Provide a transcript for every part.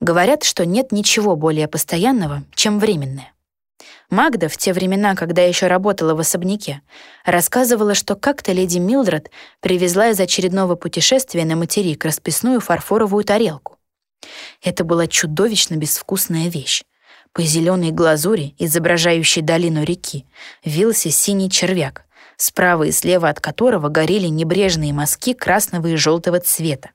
Говорят, что нет ничего более постоянного, чем временное. Магда в те времена, когда еще работала в особняке, рассказывала, что как-то леди Милдред привезла из очередного путешествия на материк расписную фарфоровую тарелку. Это была чудовищно безвкусная вещь. По зеленой глазури, изображающей долину реки, вился синий червяк, справа и слева от которого горели небрежные мазки красного и желтого цвета.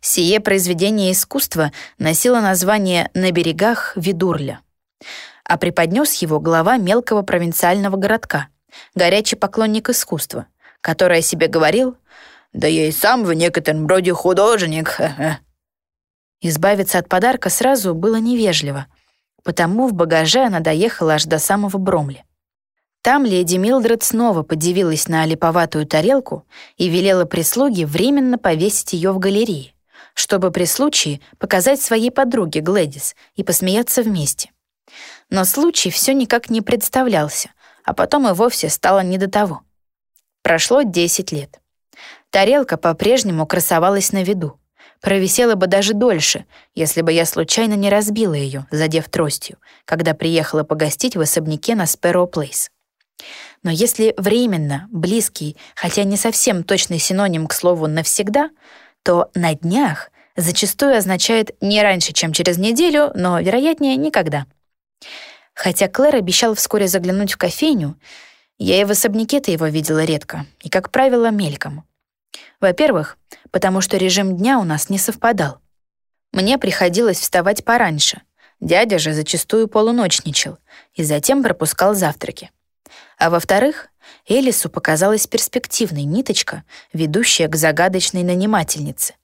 Сие произведение искусства носило название «На берегах Видурля», а преподнес его глава мелкого провинциального городка, горячий поклонник искусства, который о себе говорил «Да я и сам в некотором роде художник». Избавиться от подарка сразу было невежливо, потому в багаже она доехала аж до самого Бромли. Там леди Милдред снова подивилась на олиповатую тарелку и велела прислуге временно повесить ее в галерее, чтобы при случае показать своей подруге Глэдис и посмеяться вместе. Но случай все никак не представлялся, а потом и вовсе стало не до того. Прошло 10 лет. Тарелка по-прежнему красовалась на виду. Провисела бы даже дольше, если бы я случайно не разбила ее, задев тростью, когда приехала погостить в особняке на Спэроу Плейс. Но если временно, близкий, хотя не совсем точный синоним к слову «навсегда», то «на днях» зачастую означает не раньше, чем через неделю, но, вероятнее, никогда. Хотя Клэр обещал вскоре заглянуть в кофейню, я и в особняке-то его видела редко, и, как правило, мельком. Во-первых, потому что режим дня у нас не совпадал. Мне приходилось вставать пораньше, дядя же зачастую полуночничал и затем пропускал завтраки. А во-вторых, Элису показалась перспективной ниточка, ведущая к загадочной нанимательнице.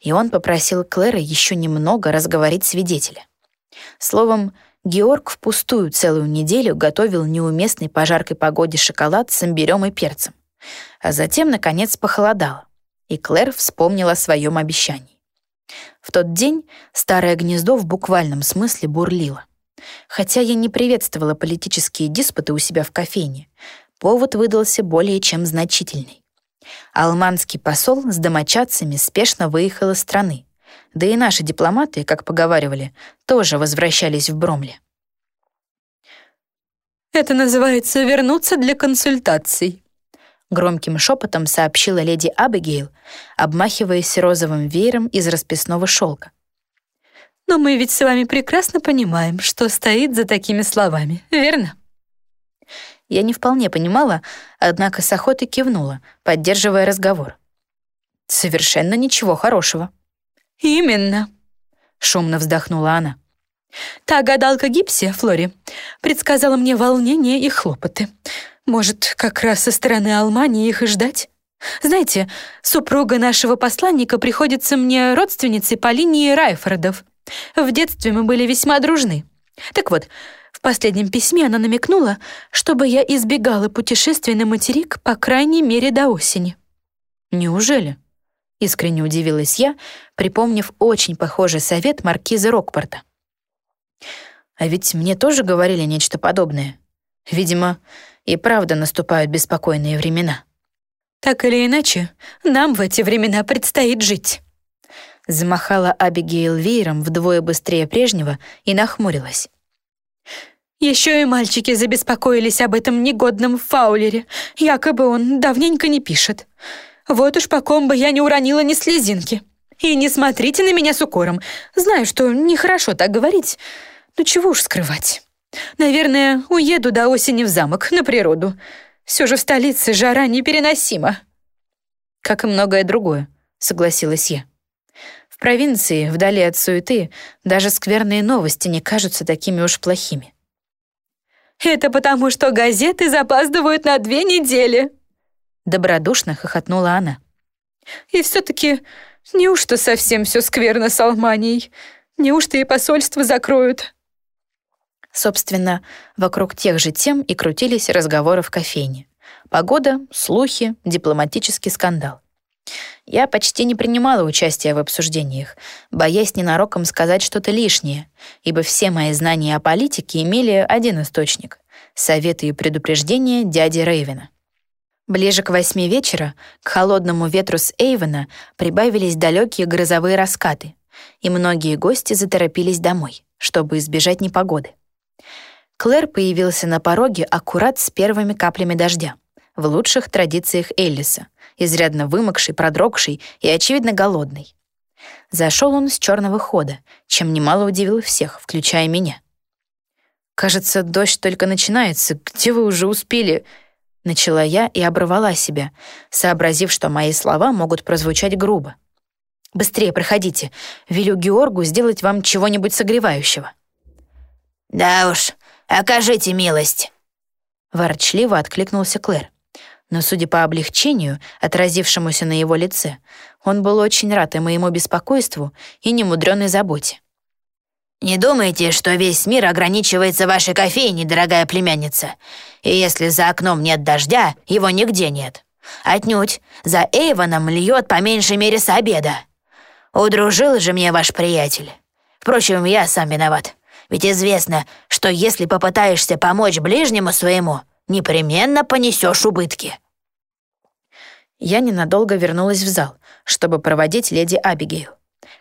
И он попросил Клэра еще немного разговорить свидетеля. Словом, Георг впустую целую неделю готовил неуместный по жаркой погоде шоколад с имбирем и перцем. А затем, наконец, похолодало, и Клэр вспомнила о своем обещании. В тот день старое гнездо в буквальном смысле бурлило. Хотя я не приветствовала политические диспуты у себя в кофейне, повод выдался более чем значительный. Алманский посол с домочадцами спешно выехал из страны, да и наши дипломаты, как поговаривали, тоже возвращались в Бромле. «Это называется вернуться для консультаций», громким шепотом сообщила леди Абигейл, обмахиваясь розовым веером из расписного шелка. Но мы ведь с вами прекрасно понимаем, что стоит за такими словами, верно? Я не вполне понимала, однако с охотой кивнула, поддерживая разговор. Совершенно ничего хорошего. Именно, шумно вздохнула она. Та гадалка Гипсия, Флори, предсказала мне волнение и хлопоты. Может, как раз со стороны Алмании их и ждать? Знаете, супруга нашего посланника приходится мне родственницей по линии Райфордов. В детстве мы были весьма дружны. Так вот, в последнем письме она намекнула, чтобы я избегала путешествий на материк по крайней мере до осени. Неужели? Искренне удивилась я, припомнив очень похожий совет маркиза Рокпорта. А ведь мне тоже говорили нечто подобное. Видимо, и правда наступают беспокойные времена. Так или иначе, нам в эти времена предстоит жить. Замахала Абигейл веером вдвое быстрее прежнего и нахмурилась. Еще и мальчики забеспокоились об этом негодном фаулере. Якобы он давненько не пишет. Вот уж по ком бы я не уронила ни слезинки. И не смотрите на меня с укором. Знаю, что нехорошо так говорить, но чего уж скрывать. Наверное, уеду до осени в замок, на природу. Все же в столице жара непереносима. Как и многое другое, согласилась я. Провинции, вдали от суеты, даже скверные новости не кажутся такими уж плохими. «Это потому, что газеты запаздывают на две недели!» Добродушно хохотнула она. «И все-таки неужто совсем все скверно с Алманией? Неужто и посольство закроют?» Собственно, вокруг тех же тем и крутились разговоры в кофейне. Погода, слухи, дипломатический скандал. Я почти не принимала участия в обсуждениях, боясь ненароком сказать что-то лишнее, ибо все мои знания о политике имели один источник — советы и предупреждения дяди Рейвена. Ближе к восьми вечера к холодному ветру с Эйвена прибавились далекие грозовые раскаты, и многие гости заторопились домой, чтобы избежать непогоды. Клэр появился на пороге аккурат с первыми каплями дождя, в лучших традициях Эллиса, изрядно вымокший, продрогший и, очевидно, голодный. Зашел он с черного хода, чем немало удивил всех, включая меня. «Кажется, дождь только начинается. Где вы уже успели?» Начала я и оборвала себя, сообразив, что мои слова могут прозвучать грубо. «Быстрее проходите. Велю Георгу сделать вам чего-нибудь согревающего». «Да уж, окажите милость!» Ворчливо откликнулся Клэр. Но, судя по облегчению, отразившемуся на его лице, он был очень рад и моему беспокойству, и немудрённой заботе. «Не думайте, что весь мир ограничивается вашей кофейней, дорогая племянница. И если за окном нет дождя, его нигде нет. Отнюдь, за Эйвоном льет по меньшей мере с обеда. Удружил же мне ваш приятель. Впрочем, я сам виноват. Ведь известно, что если попытаешься помочь ближнему своему, непременно понесешь убытки». Я ненадолго вернулась в зал, чтобы проводить леди Абигейл,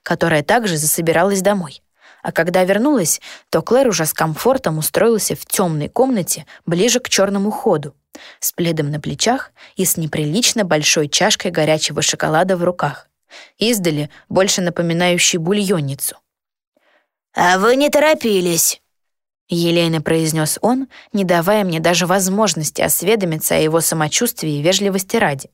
которая также засобиралась домой. А когда вернулась, то Клэр уже с комфортом устроился в темной комнате ближе к черному ходу, с пледом на плечах и с неприлично большой чашкой горячего шоколада в руках, издали больше напоминающей бульонницу. «А вы не торопились», — елейно произнес он, не давая мне даже возможности осведомиться о его самочувствии и вежливости ради.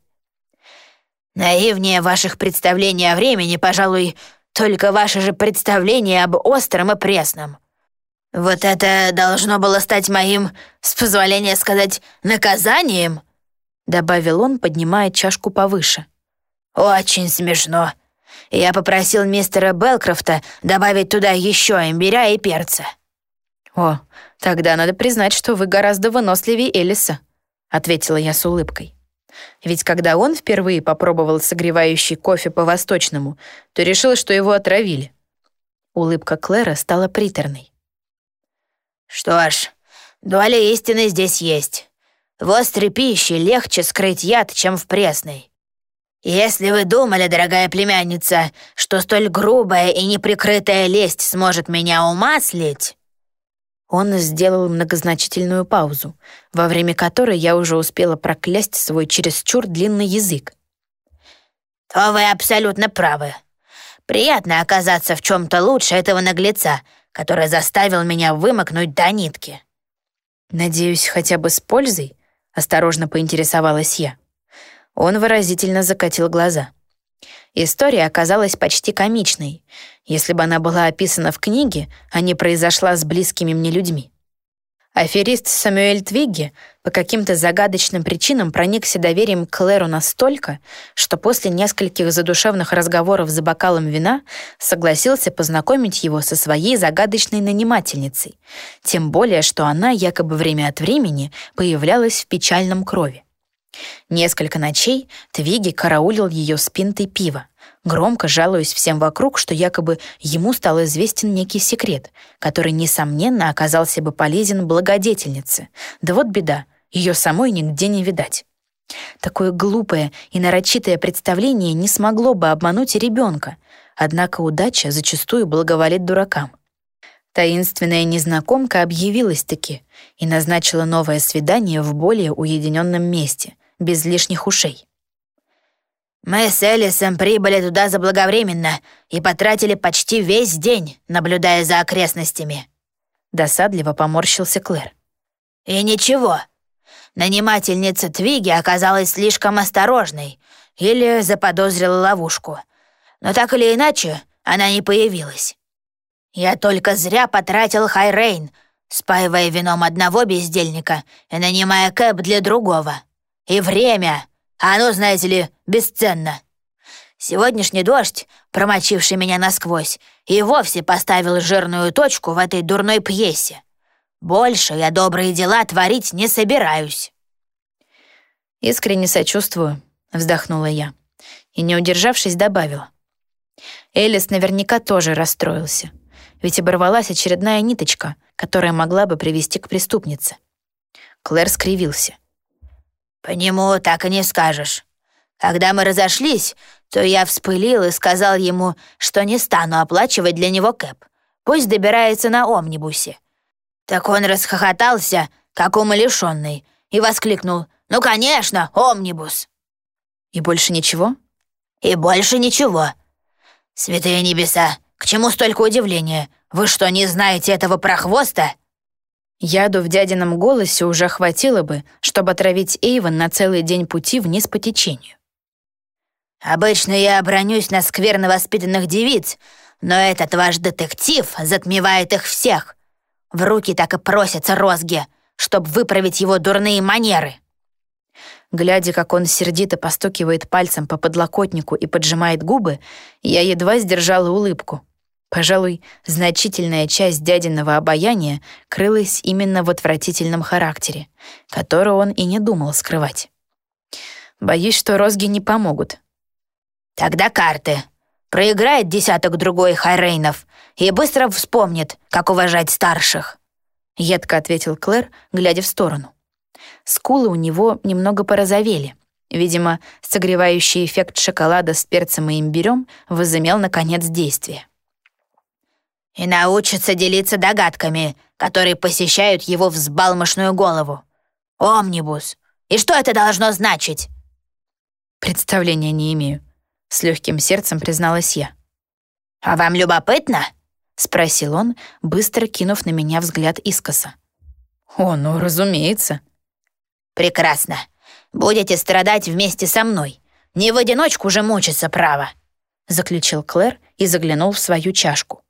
«Наивнее ваших представлений о времени, пожалуй, только ваше же представление об остром и пресном. Вот это должно было стать моим, с позволения сказать, наказанием?» Добавил он, поднимая чашку повыше. «Очень смешно. Я попросил мистера Белкрофта добавить туда еще имбиря и перца». «О, тогда надо признать, что вы гораздо выносливее Элиса», ответила я с улыбкой. Ведь когда он впервые попробовал согревающий кофе по-восточному, то решил, что его отравили. Улыбка Клэра стала приторной. «Что ж, доля истины здесь есть. В острой пище легче скрыть яд, чем в пресной. Если вы думали, дорогая племянница, что столь грубая и неприкрытая лесть сможет меня умаслить, он сделал многозначительную паузу, во время которой я уже успела проклясть свой чересчур длинный язык. «То вы абсолютно правы. Приятно оказаться в чем-то лучше этого наглеца, который заставил меня вымокнуть до нитки». «Надеюсь, хотя бы с пользой?» — осторожно поинтересовалась я. Он выразительно закатил глаза. История оказалась почти комичной, если бы она была описана в книге, а не произошла с близкими мне людьми. Аферист Самюэль Твигги по каким-то загадочным причинам проникся доверием к Клэру настолько, что после нескольких задушевных разговоров за бокалом вина согласился познакомить его со своей загадочной нанимательницей, тем более, что она якобы время от времени появлялась в печальном крови. Несколько ночей Твиги караулил ее с пинтой пива, громко жалуясь всем вокруг, что якобы ему стал известен некий секрет, который, несомненно, оказался бы полезен благодетельнице. Да вот беда, ее самой нигде не видать. Такое глупое и нарочитое представление не смогло бы обмануть ребенка, однако удача зачастую благоволит дуракам. Таинственная незнакомка объявилась-таки и назначила новое свидание в более уединенном месте, без лишних ушей. «Мы с Элисом прибыли туда заблаговременно и потратили почти весь день, наблюдая за окрестностями». Досадливо поморщился Клэр. «И ничего. Нанимательница Твиги оказалась слишком осторожной или заподозрила ловушку. Но так или иначе, она не появилась. Я только зря потратил Хайрейн, спаивая вином одного бездельника и нанимая кэп для другого. И время, оно, знаете ли, бесценно. Сегодняшний дождь, промочивший меня насквозь, и вовсе поставил жирную точку в этой дурной пьесе. Больше я добрые дела творить не собираюсь». «Искренне сочувствую», — вздохнула я. И, не удержавшись, добавила. Элис наверняка тоже расстроился, ведь оборвалась очередная ниточка, которая могла бы привести к преступнице. Клэр скривился. «По нему так и не скажешь. Когда мы разошлись, то я вспылил и сказал ему, что не стану оплачивать для него кэп. Пусть добирается на омнибусе. Так он расхохотался, как умалишенный, и воскликнул «Ну, конечно, омнибус!» «И больше ничего?» «И больше ничего. Святые небеса, к чему столько удивления? Вы что, не знаете этого прохвоста?» Яду в дядином голосе уже хватило бы, чтобы отравить Эйвен на целый день пути вниз по течению. «Обычно я обронюсь на скверно воспитанных девиц, но этот ваш детектив затмевает их всех. В руки так и просятся розги, чтобы выправить его дурные манеры». Глядя, как он сердито постукивает пальцем по подлокотнику и поджимает губы, я едва сдержала улыбку. Пожалуй, значительная часть дядиного обаяния крылась именно в отвратительном характере, который он и не думал скрывать. Боюсь, что розги не помогут. «Тогда карты. Проиграет десяток-другой хайрейнов и быстро вспомнит, как уважать старших», — едко ответил Клэр, глядя в сторону. Скулы у него немного порозовели. Видимо, согревающий эффект шоколада с перцем и имбирем возымел, наконец, действие и научится делиться догадками, которые посещают его взбалмошную голову. Омнибус. И что это должно значить?» «Представления не имею», — с легким сердцем призналась я. «А вам любопытно?» — спросил он, быстро кинув на меня взгляд искоса. «О, ну, разумеется». «Прекрасно. Будете страдать вместе со мной. Не в одиночку же мучиться, право», — заключил Клэр и заглянул в свою чашку.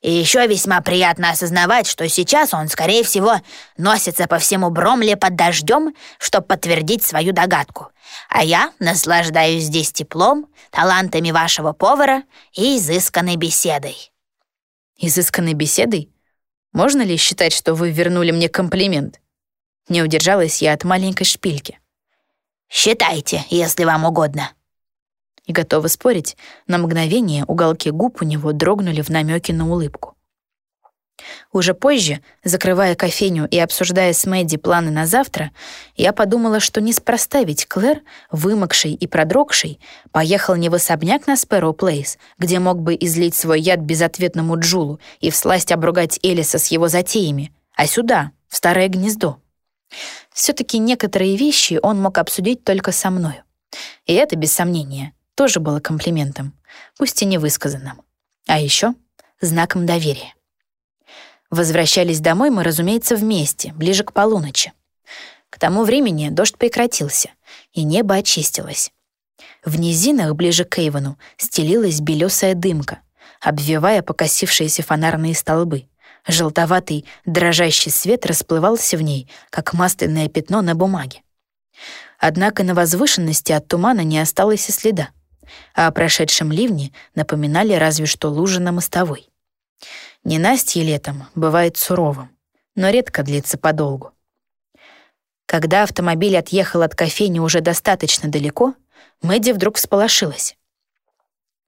И еще весьма приятно осознавать, что сейчас он, скорее всего, носится по всему Бромле под дождем, чтобы подтвердить свою догадку. А я наслаждаюсь здесь теплом, талантами вашего повара и изысканной беседой». «Изысканной беседой? Можно ли считать, что вы вернули мне комплимент?» Не удержалась я от маленькой шпильки. «Считайте, если вам угодно», и готова спорить, на мгновение уголки губ у него дрогнули в намеке на улыбку. Уже позже, закрывая кофейню и обсуждая с Мэдди планы на завтра, я подумала, что неспроста ведь Клэр, вымокший и продрогший, поехал не в особняк на Спэроу Плейс, где мог бы излить свой яд безответному Джулу и всласть обругать Элиса с его затеями, а сюда, в старое гнездо. Все-таки некоторые вещи он мог обсудить только со мною. И это, без сомнения, тоже было комплиментом, пусть и невысказанным. А еще знаком доверия. Возвращались домой мы, разумеется, вместе, ближе к полуночи. К тому времени дождь прекратился, и небо очистилось. В низинах ближе к Эйвону стелилась белесая дымка, обвивая покосившиеся фонарные столбы. Желтоватый, дрожащий свет расплывался в ней, как масляное пятно на бумаге. Однако на возвышенности от тумана не осталось и следа а о прошедшем ливне напоминали разве что лужи на мостовой. Ненастье летом бывает суровым, но редко длится подолгу. Когда автомобиль отъехал от кофейни уже достаточно далеко, Мэдди вдруг всполошилась.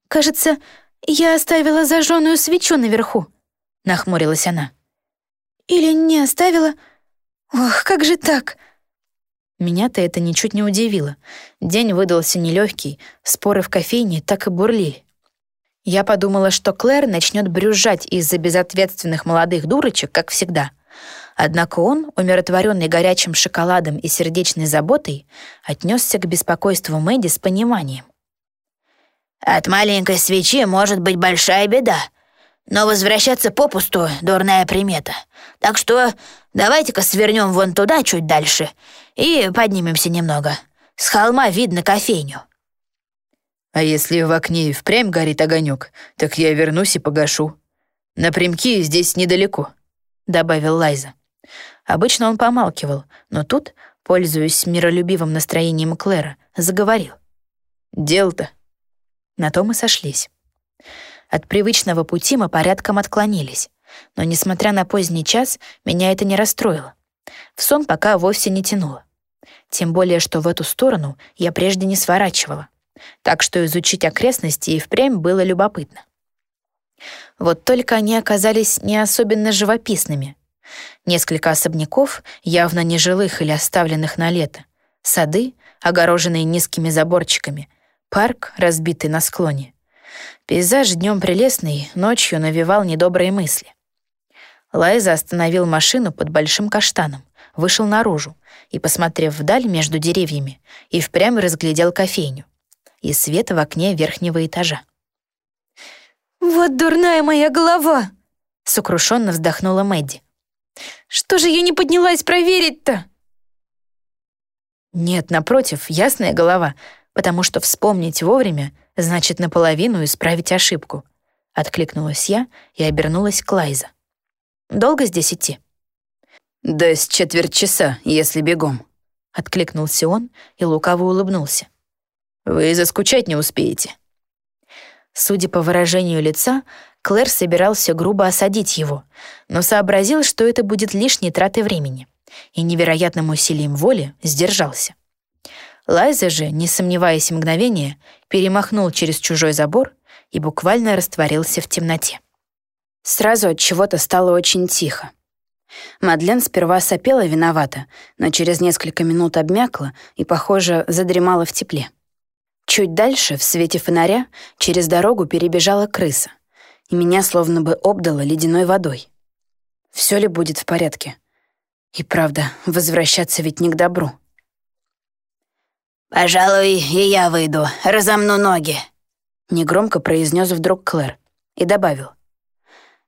«Кажется, я оставила зажженную свечу наверху», — нахмурилась она. «Или не оставила? Ох, как же так?» Меня-то это ничуть не удивило. День выдался нелегкий, споры в кофейне так и бурлили. Я подумала, что Клэр начнет брюзжать из-за безответственных молодых дурочек, как всегда. Однако он, умиротворенный горячим шоколадом и сердечной заботой, отнесся к беспокойству Мэдди с пониманием. «От маленькой свечи может быть большая беда, но возвращаться попусту — дурная примета. Так что давайте-ка свернем вон туда чуть дальше и поднимемся немного. С холма видно кофейню». «А если в окне впрямь горит огонек, так я вернусь и погашу. Напрямки здесь недалеко», — добавил Лайза. Обычно он помалкивал, но тут, пользуясь миролюбивым настроением Клэра, заговорил. «Дел-то». На то мы сошлись. От привычного пути мы порядком отклонились, но, несмотря на поздний час, меня это не расстроило. В сон пока вовсе не тянуло. Тем более, что в эту сторону я прежде не сворачивала. Так что изучить окрестности и впрямь было любопытно. Вот только они оказались не особенно живописными. Несколько особняков, явно нежилых или оставленных на лето, сады, огороженные низкими заборчиками, Парк, разбитый на склоне. Пейзаж днем прелестный, ночью навевал недобрые мысли. Лайза остановил машину под большим каштаном, вышел наружу и, посмотрев вдаль между деревьями, и впрямь разглядел кофейню и свет в окне верхнего этажа. «Вот дурная моя голова!» — сокрушенно вздохнула Мэдди. «Что же я не поднялась проверить-то?» «Нет, напротив, ясная голова, потому что вспомнить вовремя значит наполовину исправить ошибку», — откликнулась я и обернулась к Лайза. «Долго здесь идти?» «Да с четверть часа, если бегом», — откликнулся он и лукаво улыбнулся. «Вы заскучать не успеете». Судя по выражению лица, Клэр собирался грубо осадить его, но сообразил, что это будет лишней тратой времени, и невероятным усилием воли сдержался. Лайза же, не сомневаясь мгновение, перемахнул через чужой забор и буквально растворился в темноте. Сразу от чего-то стало очень тихо. Мадлен сперва сопела виновата, но через несколько минут обмякла и, похоже, задремала в тепле. Чуть дальше, в свете фонаря, через дорогу перебежала крыса, и меня словно бы обдало ледяной водой. Все ли будет в порядке? И правда, возвращаться ведь не к добру. «Пожалуй, и я выйду, разомну ноги», — негромко произнес вдруг Клэр и добавил.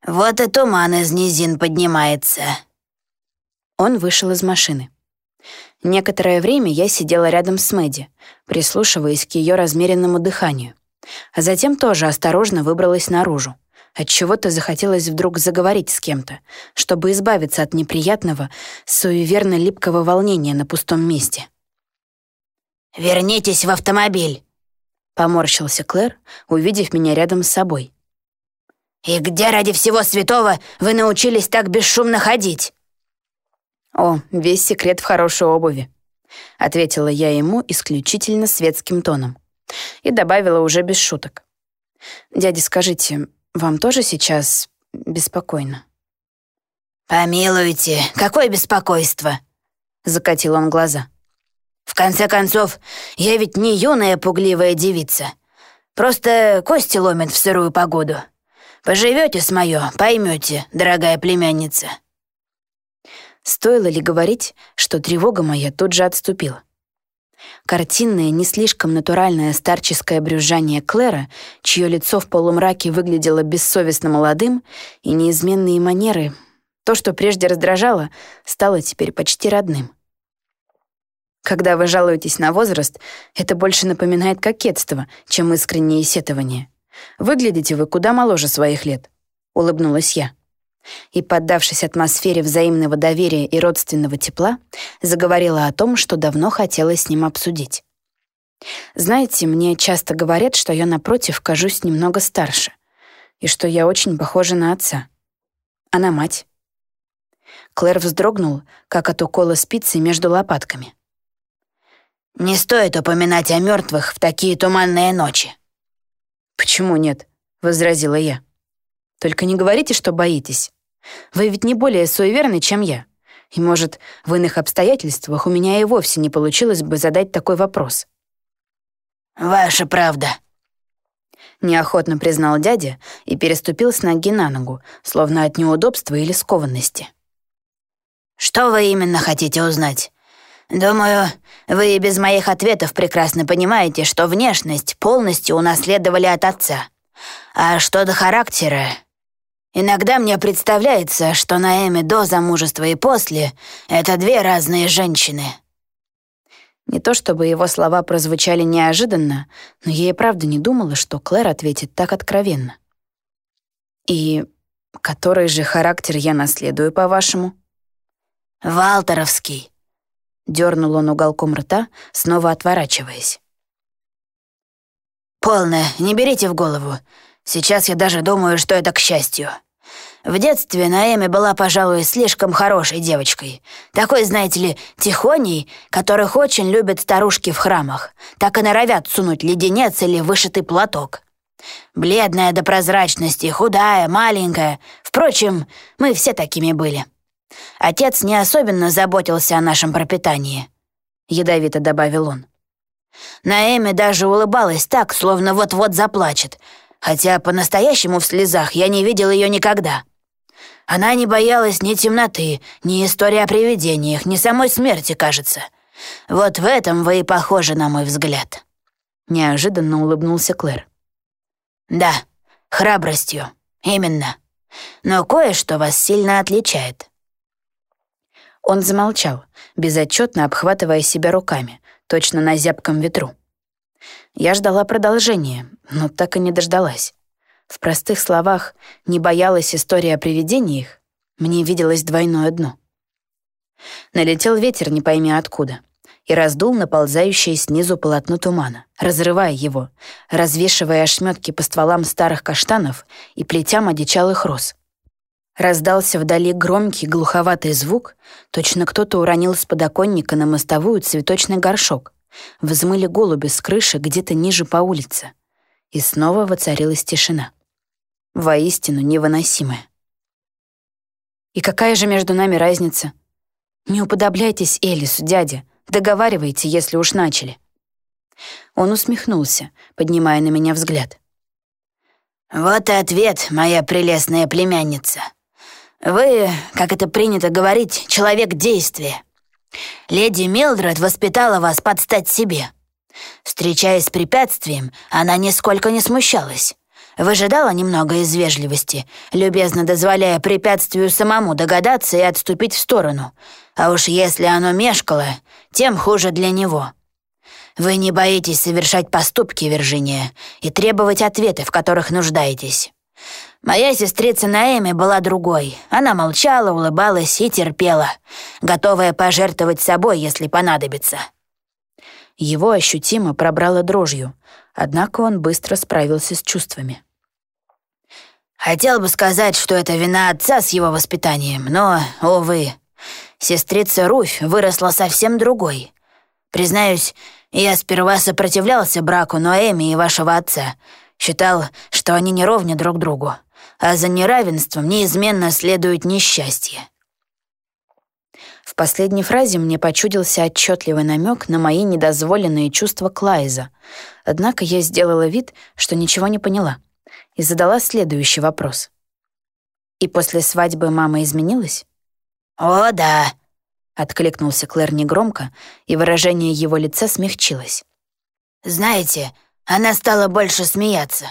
«Вот и туман из низин поднимается». Он вышел из машины. Некоторое время я сидела рядом с Мэдди, прислушиваясь к ее размеренному дыханию, а затем тоже осторожно выбралась наружу. Отчего-то захотелось вдруг заговорить с кем-то, чтобы избавиться от неприятного, суеверно-липкого волнения на пустом месте. «Вернитесь в автомобиль», — поморщился Клэр, увидев меня рядом с собой. «И где ради всего святого вы научились так бесшумно ходить?» «О, весь секрет в хорошей обуви», — ответила я ему исключительно светским тоном и добавила уже без шуток. «Дядя, скажите, вам тоже сейчас беспокойно?» «Помилуйте, какое беспокойство!» — закатил он глаза. В конце концов, я ведь не юная пугливая девица. Просто кости ломят в сырую погоду. Поживете с моё, поймете, дорогая племянница». Стоило ли говорить, что тревога моя тут же отступила? Картинное, не слишком натуральное старческое брюзжание Клэра, чье лицо в полумраке выглядело бессовестно молодым, и неизменные манеры, то, что прежде раздражало, стало теперь почти родным. Когда вы жалуетесь на возраст, это больше напоминает кокетство, чем искреннее сетование. Выглядите вы куда моложе своих лет», — улыбнулась я. И, поддавшись атмосфере взаимного доверия и родственного тепла, заговорила о том, что давно хотела с ним обсудить. «Знаете, мне часто говорят, что я, напротив, кажусь немного старше, и что я очень похожа на отца. А на мать?» Клэр вздрогнул, как от укола спицы между лопатками. Не стоит упоминать о мертвых в такие туманные ночи». «Почему нет?» — возразила я. «Только не говорите, что боитесь. Вы ведь не более суеверны, чем я. И, может, в иных обстоятельствах у меня и вовсе не получилось бы задать такой вопрос». «Ваша правда», — неохотно признал дядя и переступил с ноги на ногу, словно от неудобства или скованности. «Что вы именно хотите узнать? Думаю, вы и без моих ответов прекрасно понимаете, что внешность полностью унаследовали от отца. А что до характера... Иногда мне представляется, что Наэми до замужества и после — это две разные женщины. Не то чтобы его слова прозвучали неожиданно, но я и правда не думала, что Клэр ответит так откровенно. «И который же характер я наследую, по-вашему?» «Валтеровский», Дернул он уголком рта, снова отворачиваясь. «Полно, не берите в голову. Сейчас я даже думаю, что это к счастью. В детстве Наэми была, пожалуй, слишком хорошей девочкой. Такой, знаете ли, тихоней, которых очень любят старушки в храмах. Так и норовят сунуть леденец или вышитый платок. Бледная до прозрачности, худая, маленькая. Впрочем, мы все такими были. Отец не особенно заботился о нашем пропитании», — ядовито добавил он. Наэми даже улыбалась так, словно вот-вот заплачет, хотя по-настоящему в слезах я не видел ее никогда. Она не боялась ни темноты, ни истории о привидениях, ни самой смерти, кажется. Вот в этом вы и похожи, на мой взгляд». Неожиданно улыбнулся Клэр. «Да, храбростью, именно. Но кое-что вас сильно отличает». Он замолчал, безотчетно обхватывая себя руками, точно на зябком ветру. Я ждала продолжения, но так и не дождалась. В простых словах не боялась истории о привидениях, мне виделось двойное дно. Налетел ветер, не пойми откуда, и раздул наползающее снизу полотно тумана, разрывая его, развешивая ошметки по стволам старых каштанов и плетям одичалых роз. Раздался вдали громкий глуховатый звук, точно кто-то уронил с подоконника на мостовую цветочный горшок. Взмыли голуби с крыши где-то ниже по улице. И снова воцарилась тишина. Воистину невыносимая. «И какая же между нами разница? Не уподобляйтесь Элису, дядя. Договаривайте, если уж начали». Он усмехнулся, поднимая на меня взгляд. «Вот и ответ, моя прелестная племянница. Вы, как это принято говорить, человек действия. Леди Милдред воспитала вас под стать себе. Встречаясь с препятствием, она нисколько не смущалась. Выжидала немного из вежливости, любезно дозволяя препятствию самому догадаться и отступить в сторону. А уж если оно мешкало, тем хуже для него. Вы не боитесь совершать поступки, Виржиния, и требовать ответы, в которых нуждаетесь. Моя сестрица Наэми была другой. Она молчала, улыбалась и терпела, готовая пожертвовать собой, если понадобится. Его ощутимо пробрало дрожью, однако он быстро справился с чувствами. Хотел бы сказать, что это вина отца с его воспитанием, но, увы, сестрица Руфь выросла совсем другой. Признаюсь, я сперва сопротивлялся браку Ноэми и вашего отца, считал, что они не ровня друг другу, а за неравенством неизменно следует несчастье. В последней фразе мне почудился отчетливый намек на мои недозволенные чувства Клайза, однако я сделала вид, что ничего не поняла, и задала следующий вопрос. «И после свадьбы мама изменилась?» «О, да», — откликнулся Клэр негромко, и выражение его лица смягчилось. «Знаете, она стала больше смеяться.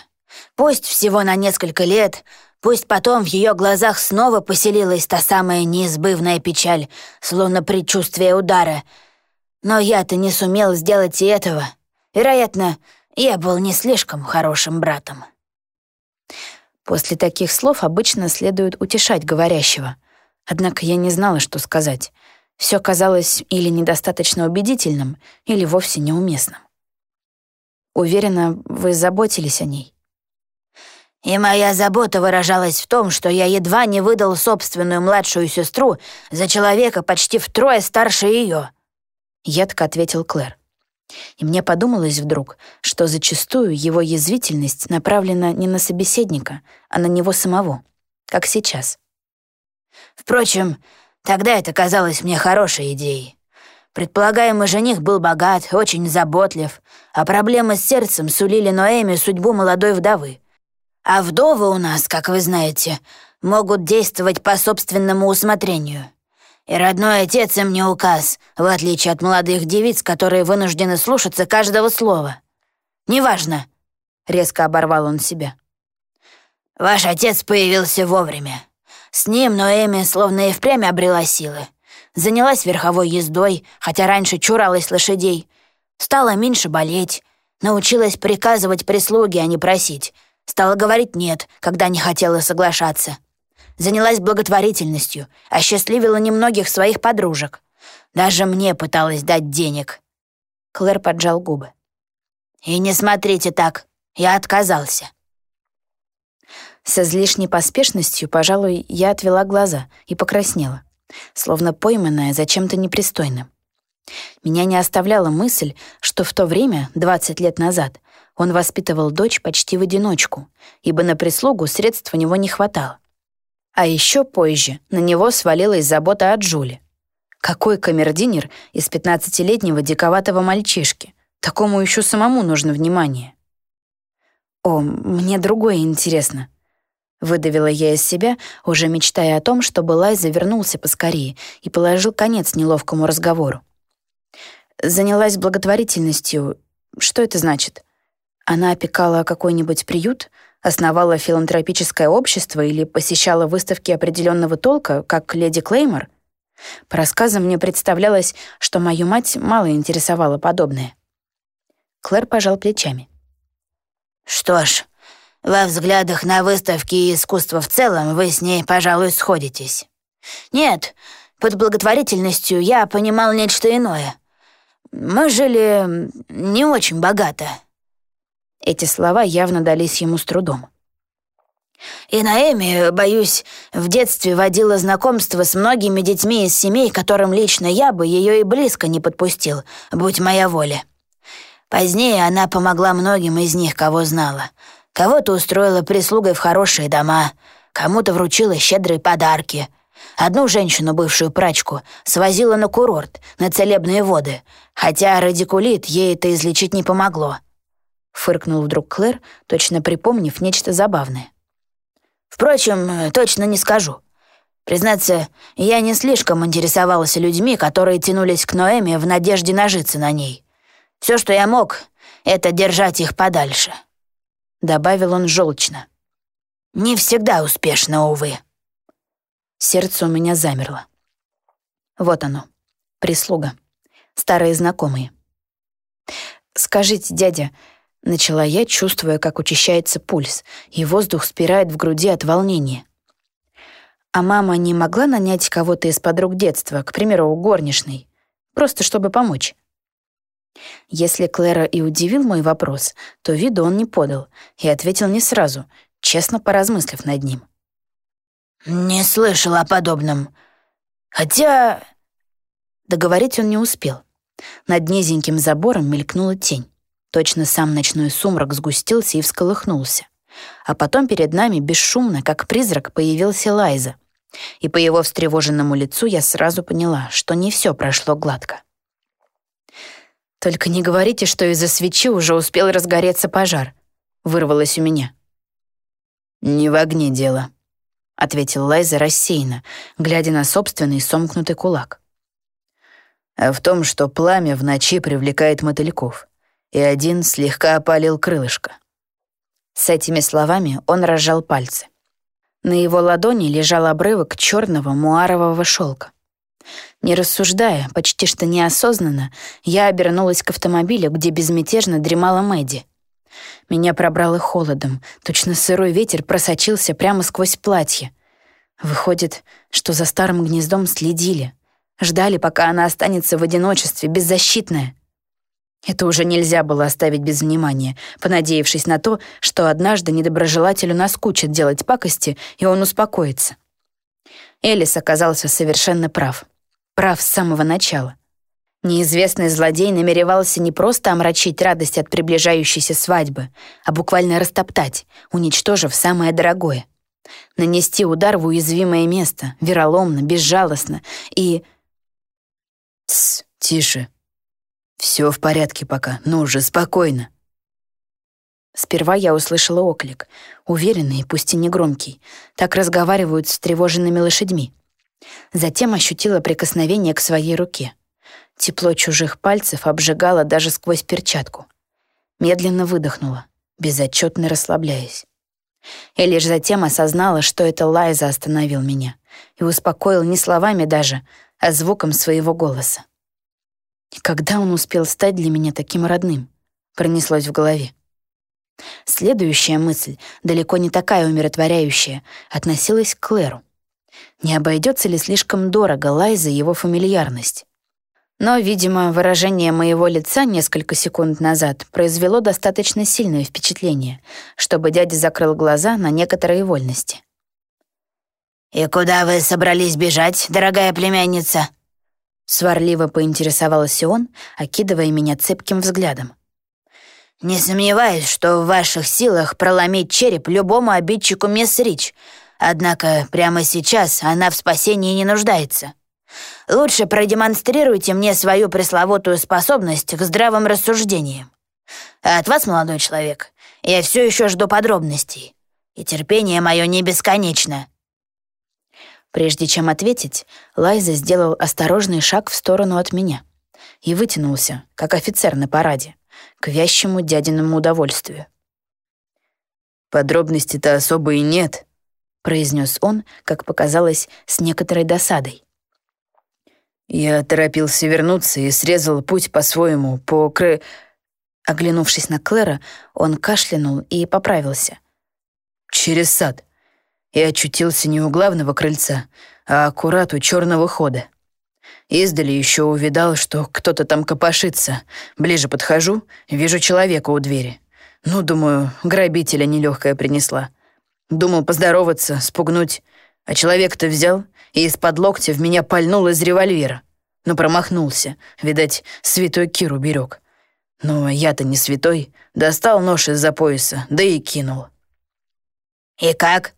Пусть всего на несколько лет, Пусть потом в ее глазах снова поселилась та самая неизбывная печаль, словно предчувствие удара. Но я-то не сумел сделать и этого. Вероятно, я был не слишком хорошим братом. После таких слов обычно следует утешать говорящего. Однако я не знала, что сказать. Все казалось или недостаточно убедительным, или вовсе неуместным. Уверена, вы заботились о ней. И моя забота выражалась в том, что я едва не выдал собственную младшую сестру за человека почти втрое старше ее. Едко ответил Клэр. И мне подумалось вдруг, что зачастую его язвительность направлена не на собеседника, а на него самого, как сейчас. Впрочем, тогда это казалось мне хорошей идеей. Предполагаемый жених был богат, очень заботлив, а проблемы с сердцем сулили Ноэме судьбу молодой вдовы. А вдовы у нас, как вы знаете, могут действовать по собственному усмотрению. И родной отец им не указ, в отличие от молодых девиц, которые вынуждены слушаться каждого слова. Неважно, — резко оборвал он себя. Ваш отец появился вовремя. С ним Ноэми словно и впрямь обрела силы. Занялась верховой ездой, хотя раньше чуралась лошадей. Стала меньше болеть, научилась приказывать прислуге, а не просить, Стала говорить «нет», когда не хотела соглашаться. Занялась благотворительностью, осчастливила немногих своих подружек. Даже мне пыталась дать денег. Клэр поджал губы. «И не смотрите так, я отказался». С излишней поспешностью, пожалуй, я отвела глаза и покраснела, словно пойманная за чем-то непристойным. Меня не оставляла мысль, что в то время, 20 лет назад, он воспитывал дочь почти в одиночку, ибо на прислугу средств у него не хватало. А еще позже на него свалилась забота о Джуле. Какой камердинер из 15-летнего диковатого мальчишки, Такому еще самому нужно внимание. О, мне другое интересно. Выдавила я из себя, уже мечтая о том, чтобы Лайза вернулся поскорее и положил конец неловкому разговору. Занялась благотворительностью. Что это значит? Она опекала какой-нибудь приют, основала филантропическое общество или посещала выставки определенного толка, как леди Клеймор? По рассказам мне представлялось, что мою мать мало интересовала подобное. Клэр пожал плечами. «Что ж, во взглядах на выставки и искусство в целом вы с ней, пожалуй, сходитесь. Нет, под благотворительностью я понимал нечто иное. Мы жили не очень богато». Эти слова явно дались ему с трудом. И Наэми, боюсь, в детстве водила знакомство с многими детьми из семей, которым лично я бы ее и близко не подпустил, будь моя воля. Позднее она помогла многим из них, кого знала. Кого-то устроила прислугой в хорошие дома, кому-то вручила щедрые подарки. Одну женщину, бывшую прачку, свозила на курорт, на целебные воды, хотя радикулит ей это излечить не помогло. Фыркнул вдруг Клэр, точно припомнив нечто забавное. Впрочем, точно не скажу. Признаться, я не слишком интересовался людьми, которые тянулись к Ноэме в надежде нажиться на ней. Все, что я мог, это держать их подальше. Добавил он желчно. Не всегда успешно, увы. Сердце у меня замерло. Вот оно, прислуга, старые знакомые. «Скажите, дядя, Начала я, чувствуя, как учащается пульс, и воздух спирает в груди от волнения. А мама не могла нанять кого-то из подруг детства, к примеру, у горничной, просто чтобы помочь? Если Клэра и удивил мой вопрос, то виду он не подал и ответил не сразу, честно поразмыслив над ним. «Не слышал о подобном. Хотя...» Договорить он не успел. Над низеньким забором мелькнула тень. Точно сам ночной сумрак сгустился и всколыхнулся. А потом перед нами бесшумно, как призрак, появился Лайза. И по его встревоженному лицу я сразу поняла, что не все прошло гладко. «Только не говорите, что из-за свечи уже успел разгореться пожар», — вырвалось у меня. «Не в огне дело», — ответил Лайза рассеянно, глядя на собственный сомкнутый кулак. «А в том, что пламя в ночи привлекает мотыльков и один слегка опалил крылышко. С этими словами он разжал пальцы. На его ладони лежал обрывок черного муарового шелка. Не рассуждая, почти что неосознанно, я обернулась к автомобилю, где безмятежно дремала Мэдди. Меня пробрало холодом, точно сырой ветер просочился прямо сквозь платье. Выходит, что за старым гнездом следили. Ждали, пока она останется в одиночестве, беззащитная. Это уже нельзя было оставить без внимания, понадеявшись на то, что однажды недоброжелателю наскучит делать пакости, и он успокоится. Элис оказался совершенно прав. Прав с самого начала. Неизвестный злодей намеревался не просто омрачить радость от приближающейся свадьбы, а буквально растоптать, уничтожив самое дорогое. Нанести удар в уязвимое место, вероломно, безжалостно и... «Тсс, тише», «Все в порядке пока, ну же, спокойно». Сперва я услышала оклик, уверенный, пусть и негромкий. Так разговаривают с тревоженными лошадьми. Затем ощутила прикосновение к своей руке. Тепло чужих пальцев обжигало даже сквозь перчатку. Медленно выдохнула, безотчетно расслабляясь. И лишь затем осознала, что это Лайза остановил меня и успокоил не словами даже, а звуком своего голоса. И когда он успел стать для меня таким родным? Пронеслось в голове. Следующая мысль, далеко не такая умиротворяющая, относилась к Клэру. Не обойдется ли слишком дорого Лайза его фамильярность? Но, видимо, выражение моего лица несколько секунд назад произвело достаточно сильное впечатление, чтобы дядя закрыл глаза на некоторые вольности. «И куда вы собрались бежать, дорогая племянница?» Сварливо поинтересовался он, окидывая меня цепким взглядом. «Не сомневаюсь, что в ваших силах проломить череп любому обидчику мисс Рич, однако прямо сейчас она в спасении не нуждается. Лучше продемонстрируйте мне свою пресловутую способность к здравым рассуждениям. А от вас, молодой человек, я все еще жду подробностей. И терпение мое не бесконечно». Прежде чем ответить, Лайза сделал осторожный шаг в сторону от меня и вытянулся, как офицер на параде, к вящему дядиному удовольствию. «Подробностей-то особо и нет», — произнес он, как показалось, с некоторой досадой. «Я торопился вернуться и срезал путь по-своему, по кры...» Оглянувшись на Клэра, он кашлянул и поправился. «Через сад. И очутился не у главного крыльца, а аккурат у черного хода. Издали еще увидал, что кто-то там копошится. Ближе подхожу, вижу человека у двери. Ну, думаю, грабителя нелегкая принесла. Думал поздороваться, спугнуть. А человек-то взял и из-под локтя в меня пальнул из револьвера. Но промахнулся. Видать, святой Киру берег. Но я-то не святой. Достал нож из-за пояса, да и кинул. «И как?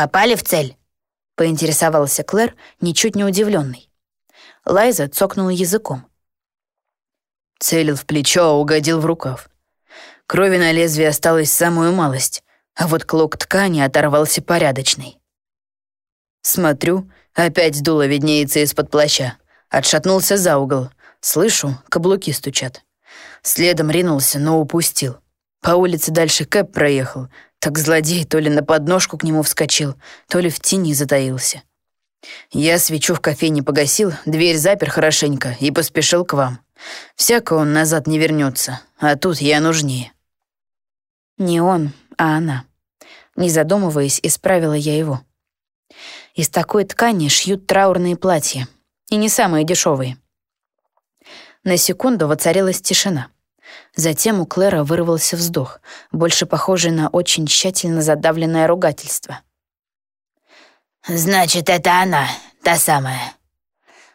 Попали в цель?» — поинтересовался Клэр, ничуть не удивленный. Лайза цокнула языком. Целил в плечо, а угодил в рукав. Крови на лезвие осталось самую малость, а вот клок ткани оторвался порядочный. Смотрю, опять дуло виднеется из-под плаща. Отшатнулся за угол. Слышу, каблуки стучат. Следом ринулся, но упустил. По улице дальше Кэп проехал. Так злодей то ли на подножку к нему вскочил, то ли в тени затаился. Я свечу в кофейне погасил, дверь запер хорошенько и поспешил к вам. Всяко он назад не вернется, а тут я нужнее. Не он, а она. Не задумываясь, исправила я его. Из такой ткани шьют траурные платья. И не самые дешевые. На секунду воцарилась тишина. Затем у Клэра вырвался вздох, больше похожий на очень тщательно задавленное ругательство. «Значит, это она, та самая.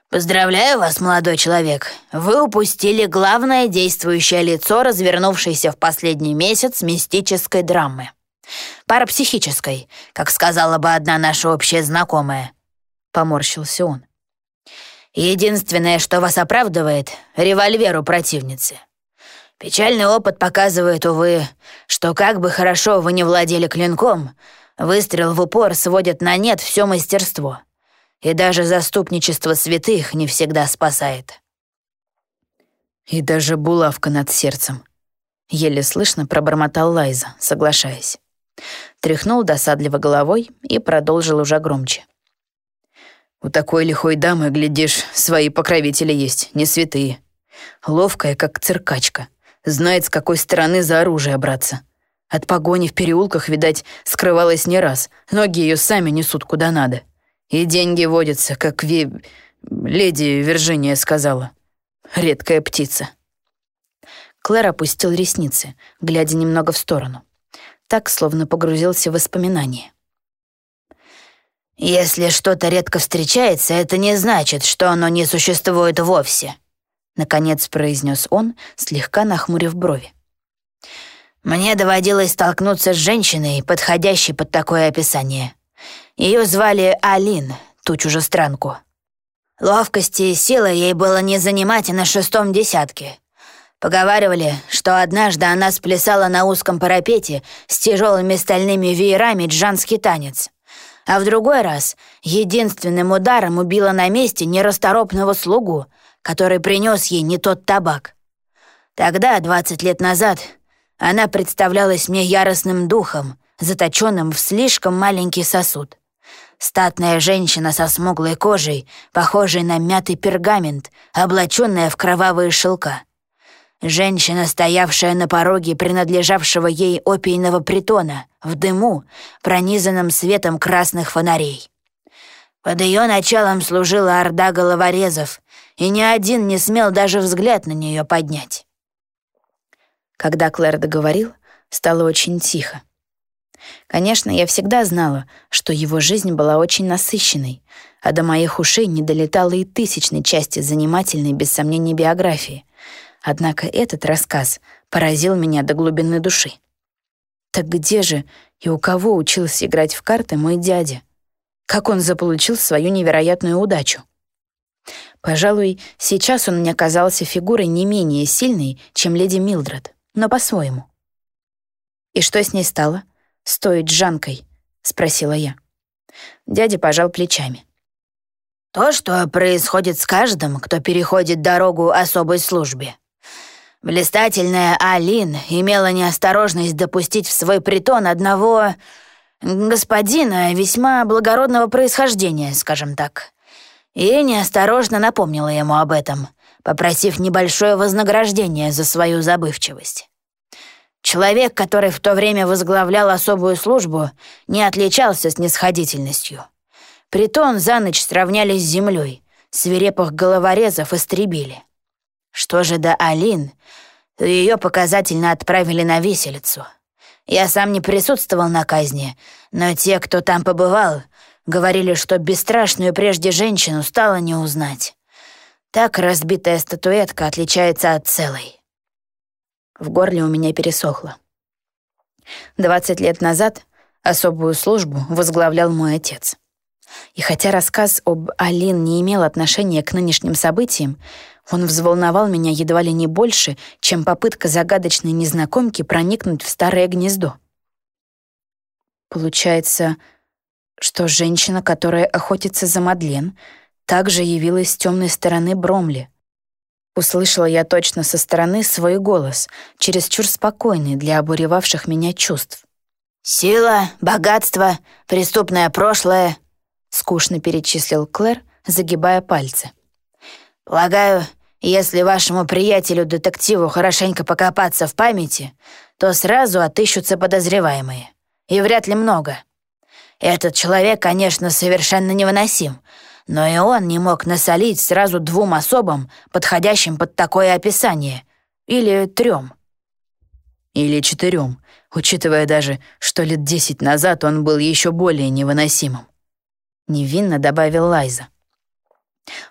Поздравляю вас, молодой человек. Вы упустили главное действующее лицо, развернувшееся в последний месяц мистической драмы. Парапсихической, как сказала бы одна наша общая знакомая. Поморщился он. Единственное, что вас оправдывает — револьвер у противницы. Печальный опыт показывает, увы, что как бы хорошо вы не владели клинком, выстрел в упор сводит на нет все мастерство — и даже заступничество святых не всегда спасает. И даже булавка над сердцем. Еле слышно пробормотал Лайза, соглашаясь. Тряхнул досадливо головой и продолжил уже громче. У такой лихой дамы, глядишь, свои покровители есть, не святые. Ловкая, как циркачка. Знает, с какой стороны за оружие браться. От погони в переулках, видать, скрывалась не раз. Ноги ее сами несут куда надо. И деньги водятся, как ви... леди Виржиния сказала. Редкая птица. Клэр опустил ресницы, глядя немного в сторону. Так, словно погрузился в воспоминания. «Если что-то редко встречается, это не значит, что оно не существует вовсе», — наконец произнес он, слегка нахмурив брови. «Мне доводилось столкнуться с женщиной, подходящей под такое описание. Ее звали Алин, ту чужестранку. Ловкости и силы ей было не занимать и на шестом десятке. Поговаривали, что однажды она сплясала на узком парапете с тяжелыми стальными веерами джанский танец. А в другой раз единственным ударом убила на месте нерасторопного слугу, который принес ей не тот табак. Тогда, двадцать лет назад, она представлялась мне яростным духом, заточенным в слишком маленький сосуд. Статная женщина со смуглой кожей, похожей на мятый пергамент, облаченная в кровавые шелка. Женщина, стоявшая на пороге принадлежавшего ей опийного притона, в дыму, пронизанном светом красных фонарей. Под ее началом служила орда головорезов, и ни один не смел даже взгляд на нее поднять. Когда Клэр договорил, стало очень тихо. Конечно, я всегда знала, что его жизнь была очень насыщенной, а до моих ушей не долетало и тысячной части занимательной, без сомнений, биографии. Однако этот рассказ поразил меня до глубины души. Так где же и у кого учился играть в карты мой дядя? Как он заполучил свою невероятную удачу? Пожалуй, сейчас он мне казался фигурой не менее сильной, чем леди Милдред, но по-своему. «И что с ней стало? Стоит Жанкой?» — спросила я. Дядя пожал плечами. «То, что происходит с каждым, кто переходит дорогу особой службе. Блистательная Алин имела неосторожность допустить в свой притон одного господина весьма благородного происхождения, скажем так и неосторожно напомнила ему об этом, попросив небольшое вознаграждение за свою забывчивость. Человек, который в то время возглавлял особую службу, не отличался снисходительностью. Притон за ночь сравняли с землей, свирепых головорезов истребили. Что же до Алин, то ее показательно отправили на виселицу. Я сам не присутствовал на казни, но те, кто там побывал, Говорили, что бесстрашную прежде женщину стало не узнать. Так разбитая статуэтка отличается от целой. В горле у меня пересохло. Двадцать лет назад особую службу возглавлял мой отец. И хотя рассказ об Алин не имел отношения к нынешним событиям, он взволновал меня едва ли не больше, чем попытка загадочной незнакомки проникнуть в старое гнездо. Получается, что женщина, которая охотится за Мадлен, также явилась с темной стороны Бромли. Услышала я точно со стороны свой голос, чересчур спокойный для обуревавших меня чувств. «Сила, богатство, преступное прошлое», — скучно перечислил Клэр, загибая пальцы. «Полагаю, если вашему приятелю-детективу хорошенько покопаться в памяти, то сразу отыщутся подозреваемые. И вряд ли много. Этот человек, конечно, совершенно невыносим, но и он не мог насолить сразу двум особам, подходящим под такое описание. Или трем. Или четырем, учитывая даже, что лет десять назад он был еще более невыносимым. Невинно добавил Лайза.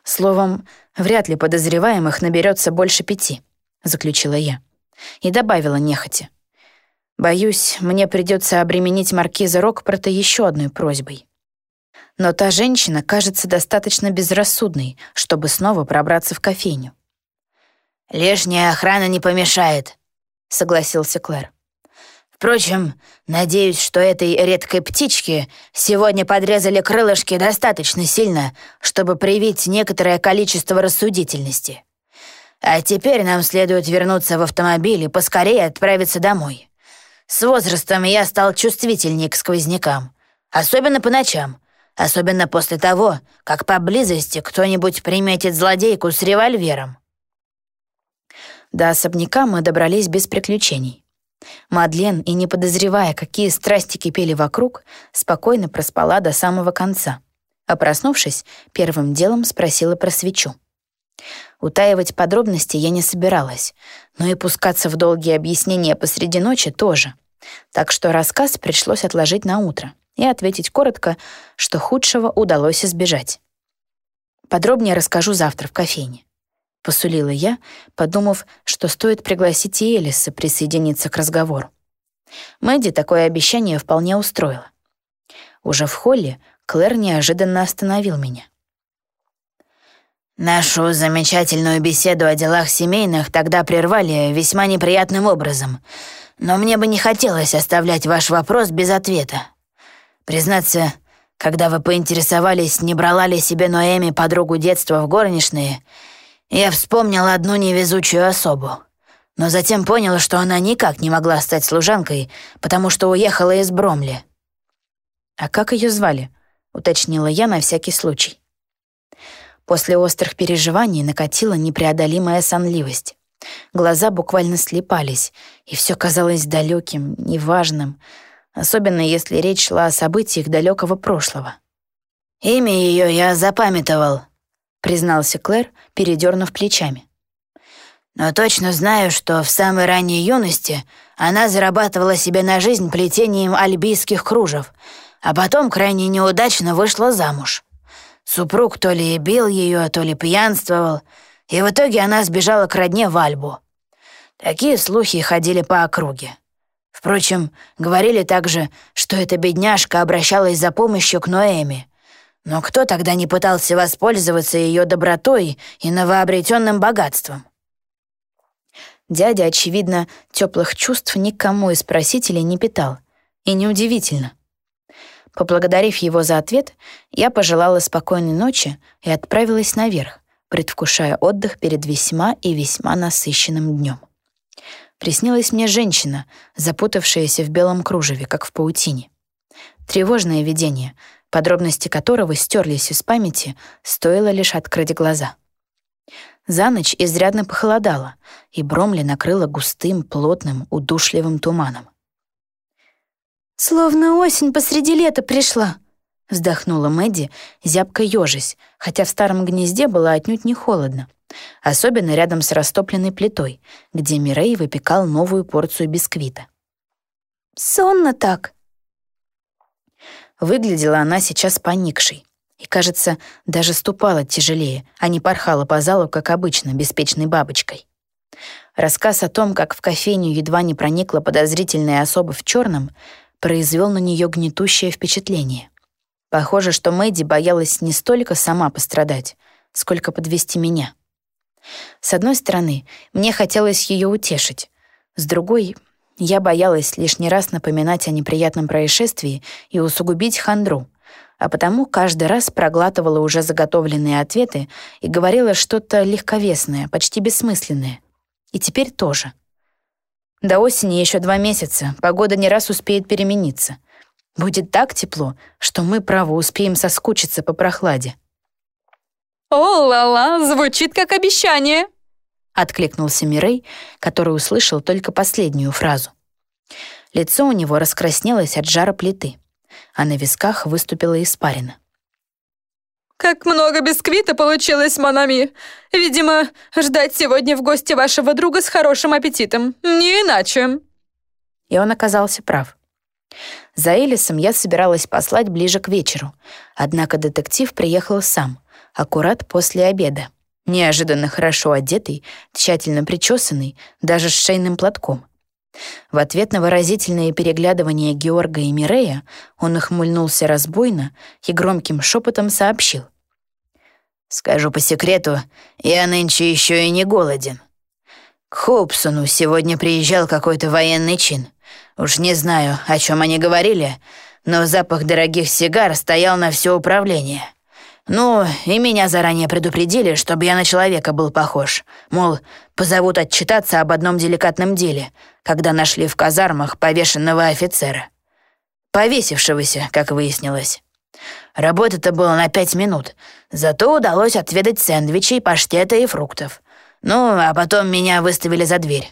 Словом, вряд ли подозреваемых наберется больше пяти, заключила я. И добавила нехотя. Боюсь, мне придется обременить маркиза Рокпорта еще одной просьбой. Но та женщина кажется достаточно безрассудной, чтобы снова пробраться в кофейню. «Лишняя охрана не помешает», — согласился Клэр. «Впрочем, надеюсь, что этой редкой птичке сегодня подрезали крылышки достаточно сильно, чтобы привить некоторое количество рассудительности. А теперь нам следует вернуться в автомобиль и поскорее отправиться домой». С возрастом я стал чувствительнее к сквознякам, особенно по ночам, особенно после того, как поблизости кто-нибудь приметит злодейку с револьвером. До особняка мы добрались без приключений. Мадлен, и не подозревая, какие страсти кипели вокруг, спокойно проспала до самого конца. А проснувшись, первым делом спросила про свечу. Утаивать подробности я не собиралась, но и пускаться в долгие объяснения посреди ночи тоже. Так что рассказ пришлось отложить на утро и ответить коротко, что худшего удалось избежать. Подробнее расскажу завтра в кофейне. Посулила я, подумав, что стоит пригласить и Элиса присоединиться к разговору. Мэдди такое обещание вполне устроило. Уже в холле Клэр неожиданно остановил меня. Нашу замечательную беседу о делах семейных тогда прервали весьма неприятным образом, но мне бы не хотелось оставлять ваш вопрос без ответа. Признаться, когда вы поинтересовались, не брала ли себе Ноэми подругу детства в горничные, я вспомнил одну невезучую особу. Но затем понял, что она никак не могла стать служанкой, потому что уехала из Бромли. «А как ее звали?» — уточнила я на всякий случай. После острых переживаний накатила непреодолимая сонливость. Глаза буквально слепались, и все казалось далеким, неважным, особенно если речь шла о событиях далекого прошлого. «Имя ее я запамятовал», — признался Клэр, передернув плечами. «Но точно знаю, что в самой ранней юности она зарабатывала себе на жизнь плетением альбийских кружев, а потом крайне неудачно вышла замуж. Супруг то ли бил ее, то ли пьянствовал, и в итоге она сбежала к родне в Альбу. Такие слухи ходили по округе. Впрочем, говорили также, что эта бедняжка обращалась за помощью к Ноэми, Но кто тогда не пытался воспользоваться ее добротой и новообретенным богатством? Дядя, очевидно, теплых чувств никому из просителей не питал. И неудивительно. Поблагодарив его за ответ, я пожелала спокойной ночи и отправилась наверх, предвкушая отдых перед весьма и весьма насыщенным днем. Приснилась мне женщина, запутавшаяся в белом кружеве, как в паутине. Тревожное видение, подробности которого стерлись из памяти, стоило лишь открыть глаза. За ночь изрядно похолодало, и Бромли накрыло густым, плотным, удушливым туманом. «Словно осень посреди лета пришла», — вздохнула Мэдди, зябко ёжись, хотя в старом гнезде было отнюдь не холодно. Особенно рядом с растопленной плитой, где Мирей выпекал новую порцию бисквита. «Сонно так», Выглядела она сейчас поникшей. И, кажется, даже ступала тяжелее, а не порхала по залу, как обычно, беспечной бабочкой. Рассказ о том, как в кофейню едва не проникла подозрительная особа в черном, произвел на нее гнетущее впечатление. Похоже, что Мэдди боялась не столько сама пострадать, сколько подвести меня. С одной стороны, мне хотелось ее утешить, с другой я боялась лишний раз напоминать о неприятном происшествии и усугубить хандру, а потому каждый раз проглатывала уже заготовленные ответы и говорила что-то легковесное, почти бессмысленное. И теперь тоже. До осени еще два месяца, погода не раз успеет перемениться. Будет так тепло, что мы, право, успеем соскучиться по прохладе. «О-ла-ла, звучит как обещание!» Откликнулся Мирей, который услышал только последнюю фразу. Лицо у него раскраснелось от жара плиты, а на висках выступила испарина. «Как много бисквита получилось, Монами! Видимо, ждать сегодня в гости вашего друга с хорошим аппетитом. Не иначе!» И он оказался прав. За Элисом я собиралась послать ближе к вечеру, однако детектив приехал сам, аккурат после обеда неожиданно хорошо одетый, тщательно причесанный, даже с шейным платком. В ответ на выразительное переглядывание Георга и Мирея он охмыльнулся разбойно и громким шепотом сообщил. «Скажу по секрету, я нынче еще и не голоден. К Хоупсону сегодня приезжал какой-то военный чин. Уж не знаю, о чем они говорили, но запах дорогих сигар стоял на все управление. Ну, и меня заранее предупредили, чтобы я на человека был похож. Мол, позовут отчитаться об одном деликатном деле, когда нашли в казармах повешенного офицера. Повесившегося, как выяснилось. Работа-то была на пять минут, зато удалось отведать сэндвичей, паштета и фруктов. Ну, а потом меня выставили за дверь.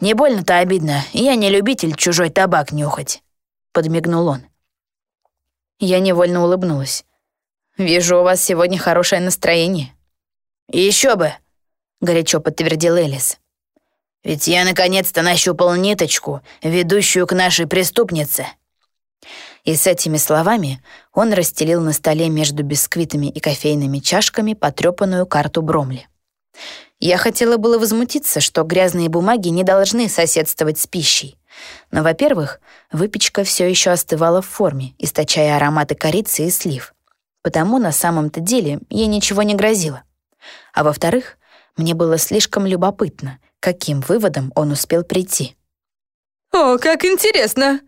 Не больно-то обидно, я не любитель чужой табак нюхать», — подмигнул он. Я невольно улыбнулась. Вижу, у вас сегодня хорошее настроение». Еще бы», — горячо подтвердил Элис. «Ведь я наконец-то нащупал ниточку, ведущую к нашей преступнице». И с этими словами он расстелил на столе между бисквитами и кофейными чашками потрепанную карту Бромли. Я хотела было возмутиться, что грязные бумаги не должны соседствовать с пищей. Но, во-первых, выпечка все еще остывала в форме, источая ароматы корицы и слив потому на самом-то деле ей ничего не грозило. А во-вторых, мне было слишком любопытно, каким выводом он успел прийти. «О, как интересно!»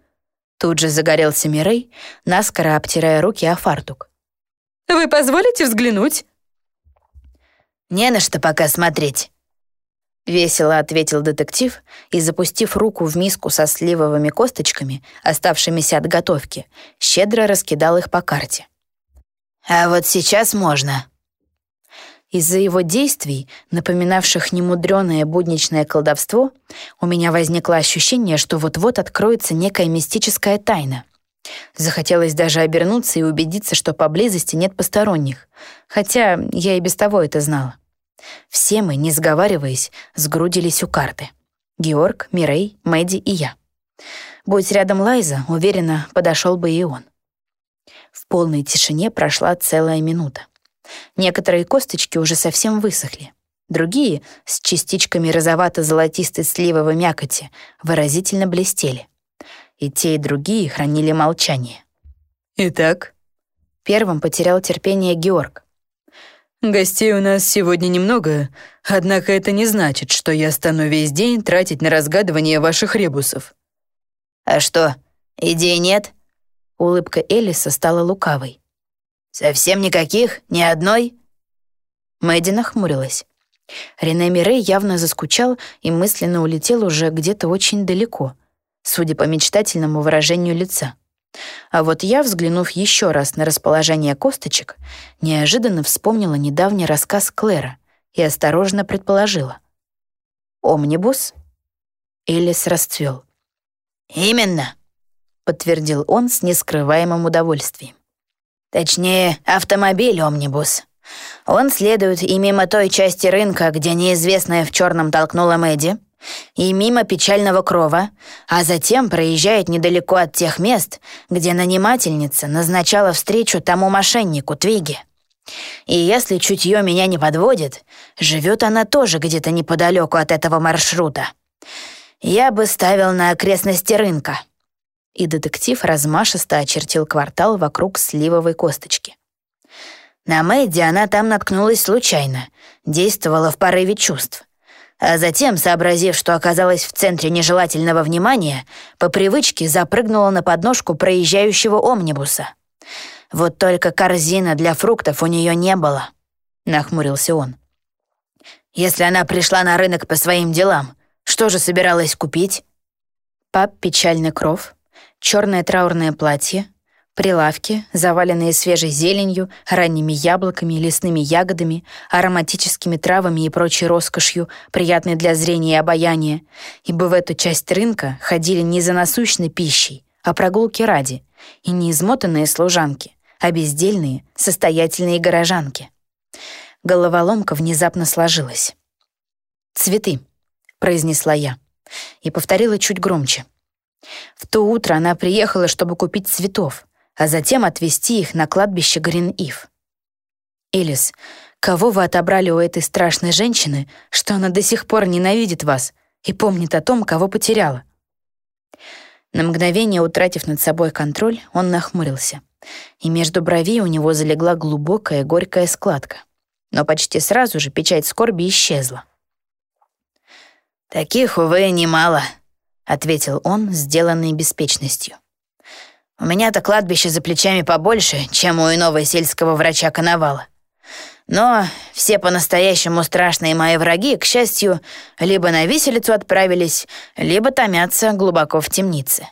Тут же загорелся Мирей, наскоро обтирая руки о фартук. «Вы позволите взглянуть?» «Не на что пока смотреть», — весело ответил детектив и, запустив руку в миску со сливовыми косточками, оставшимися от готовки, щедро раскидал их по карте. А вот сейчас можно. Из-за его действий, напоминавших немудреное будничное колдовство, у меня возникло ощущение, что вот-вот откроется некая мистическая тайна. Захотелось даже обернуться и убедиться, что поблизости нет посторонних, хотя я и без того это знала. Все мы, не сговариваясь, сгрудились у карты. Георг, Мирей, Мэдди и я. Будь рядом Лайза, уверенно, подошел бы и он. В полной тишине прошла целая минута. Некоторые косточки уже совсем высохли. Другие, с частичками розовато-золотистой сливовой мякоти, выразительно блестели. И те, и другие хранили молчание. «Итак?» Первым потерял терпение Георг. «Гостей у нас сегодня немного, однако это не значит, что я стану весь день тратить на разгадывание ваших ребусов». «А что, идей нет?» Улыбка Элиса стала лукавой. «Совсем никаких? Ни одной?» Мэдди нахмурилась. Рене Мирей явно заскучал и мысленно улетел уже где-то очень далеко, судя по мечтательному выражению лица. А вот я, взглянув еще раз на расположение косточек, неожиданно вспомнила недавний рассказ Клэра и осторожно предположила. «Омнибус?» Элис расцвел. «Именно», — подтвердил он с нескрываемым удовольствием. «Точнее, автомобиль «Омнибус». Он следует и мимо той части рынка, где неизвестная в черном толкнула Мэдди, и мимо печального крова, а затем проезжает недалеко от тех мест, где нанимательница назначала встречу тому мошеннику Твиге. И если чутье меня не подводит, живет она тоже где-то неподалеку от этого маршрута. Я бы ставил на окрестности рынка. И детектив размашисто очертил квартал вокруг сливовой косточки. На Мэдди она там наткнулась случайно, действовала в порыве чувств а затем, сообразив, что оказалась в центре нежелательного внимания, по привычке запрыгнула на подножку проезжающего омнибуса. Вот только корзина для фруктов у нее не было, нахмурился он. Если она пришла на рынок по своим делам, что же собиралась купить? Пап печальный кров, черное траурное платье, Прилавки, заваленные свежей зеленью, ранними яблоками, лесными ягодами, ароматическими травами и прочей роскошью, приятной для зрения и обаяния, ибо в эту часть рынка ходили не за насущной пищей, а прогулки ради, и не измотанные служанки, а бездельные, состоятельные горожанки. Головоломка внезапно сложилась. «Цветы», — произнесла я, и повторила чуть громче. В то утро она приехала, чтобы купить цветов, а затем отвезти их на кладбище Грин-Ив. «Элис, кого вы отобрали у этой страшной женщины, что она до сих пор ненавидит вас и помнит о том, кого потеряла?» На мгновение, утратив над собой контроль, он нахмурился, и между бровей у него залегла глубокая горькая складка. Но почти сразу же печать скорби исчезла. «Таких, увы, немало», — ответил он, сделанный беспечностью. У меня-то кладбище за плечами побольше, чем у иного сельского врача Коновала. Но все по-настоящему страшные мои враги, к счастью, либо на виселицу отправились, либо томятся глубоко в темнице.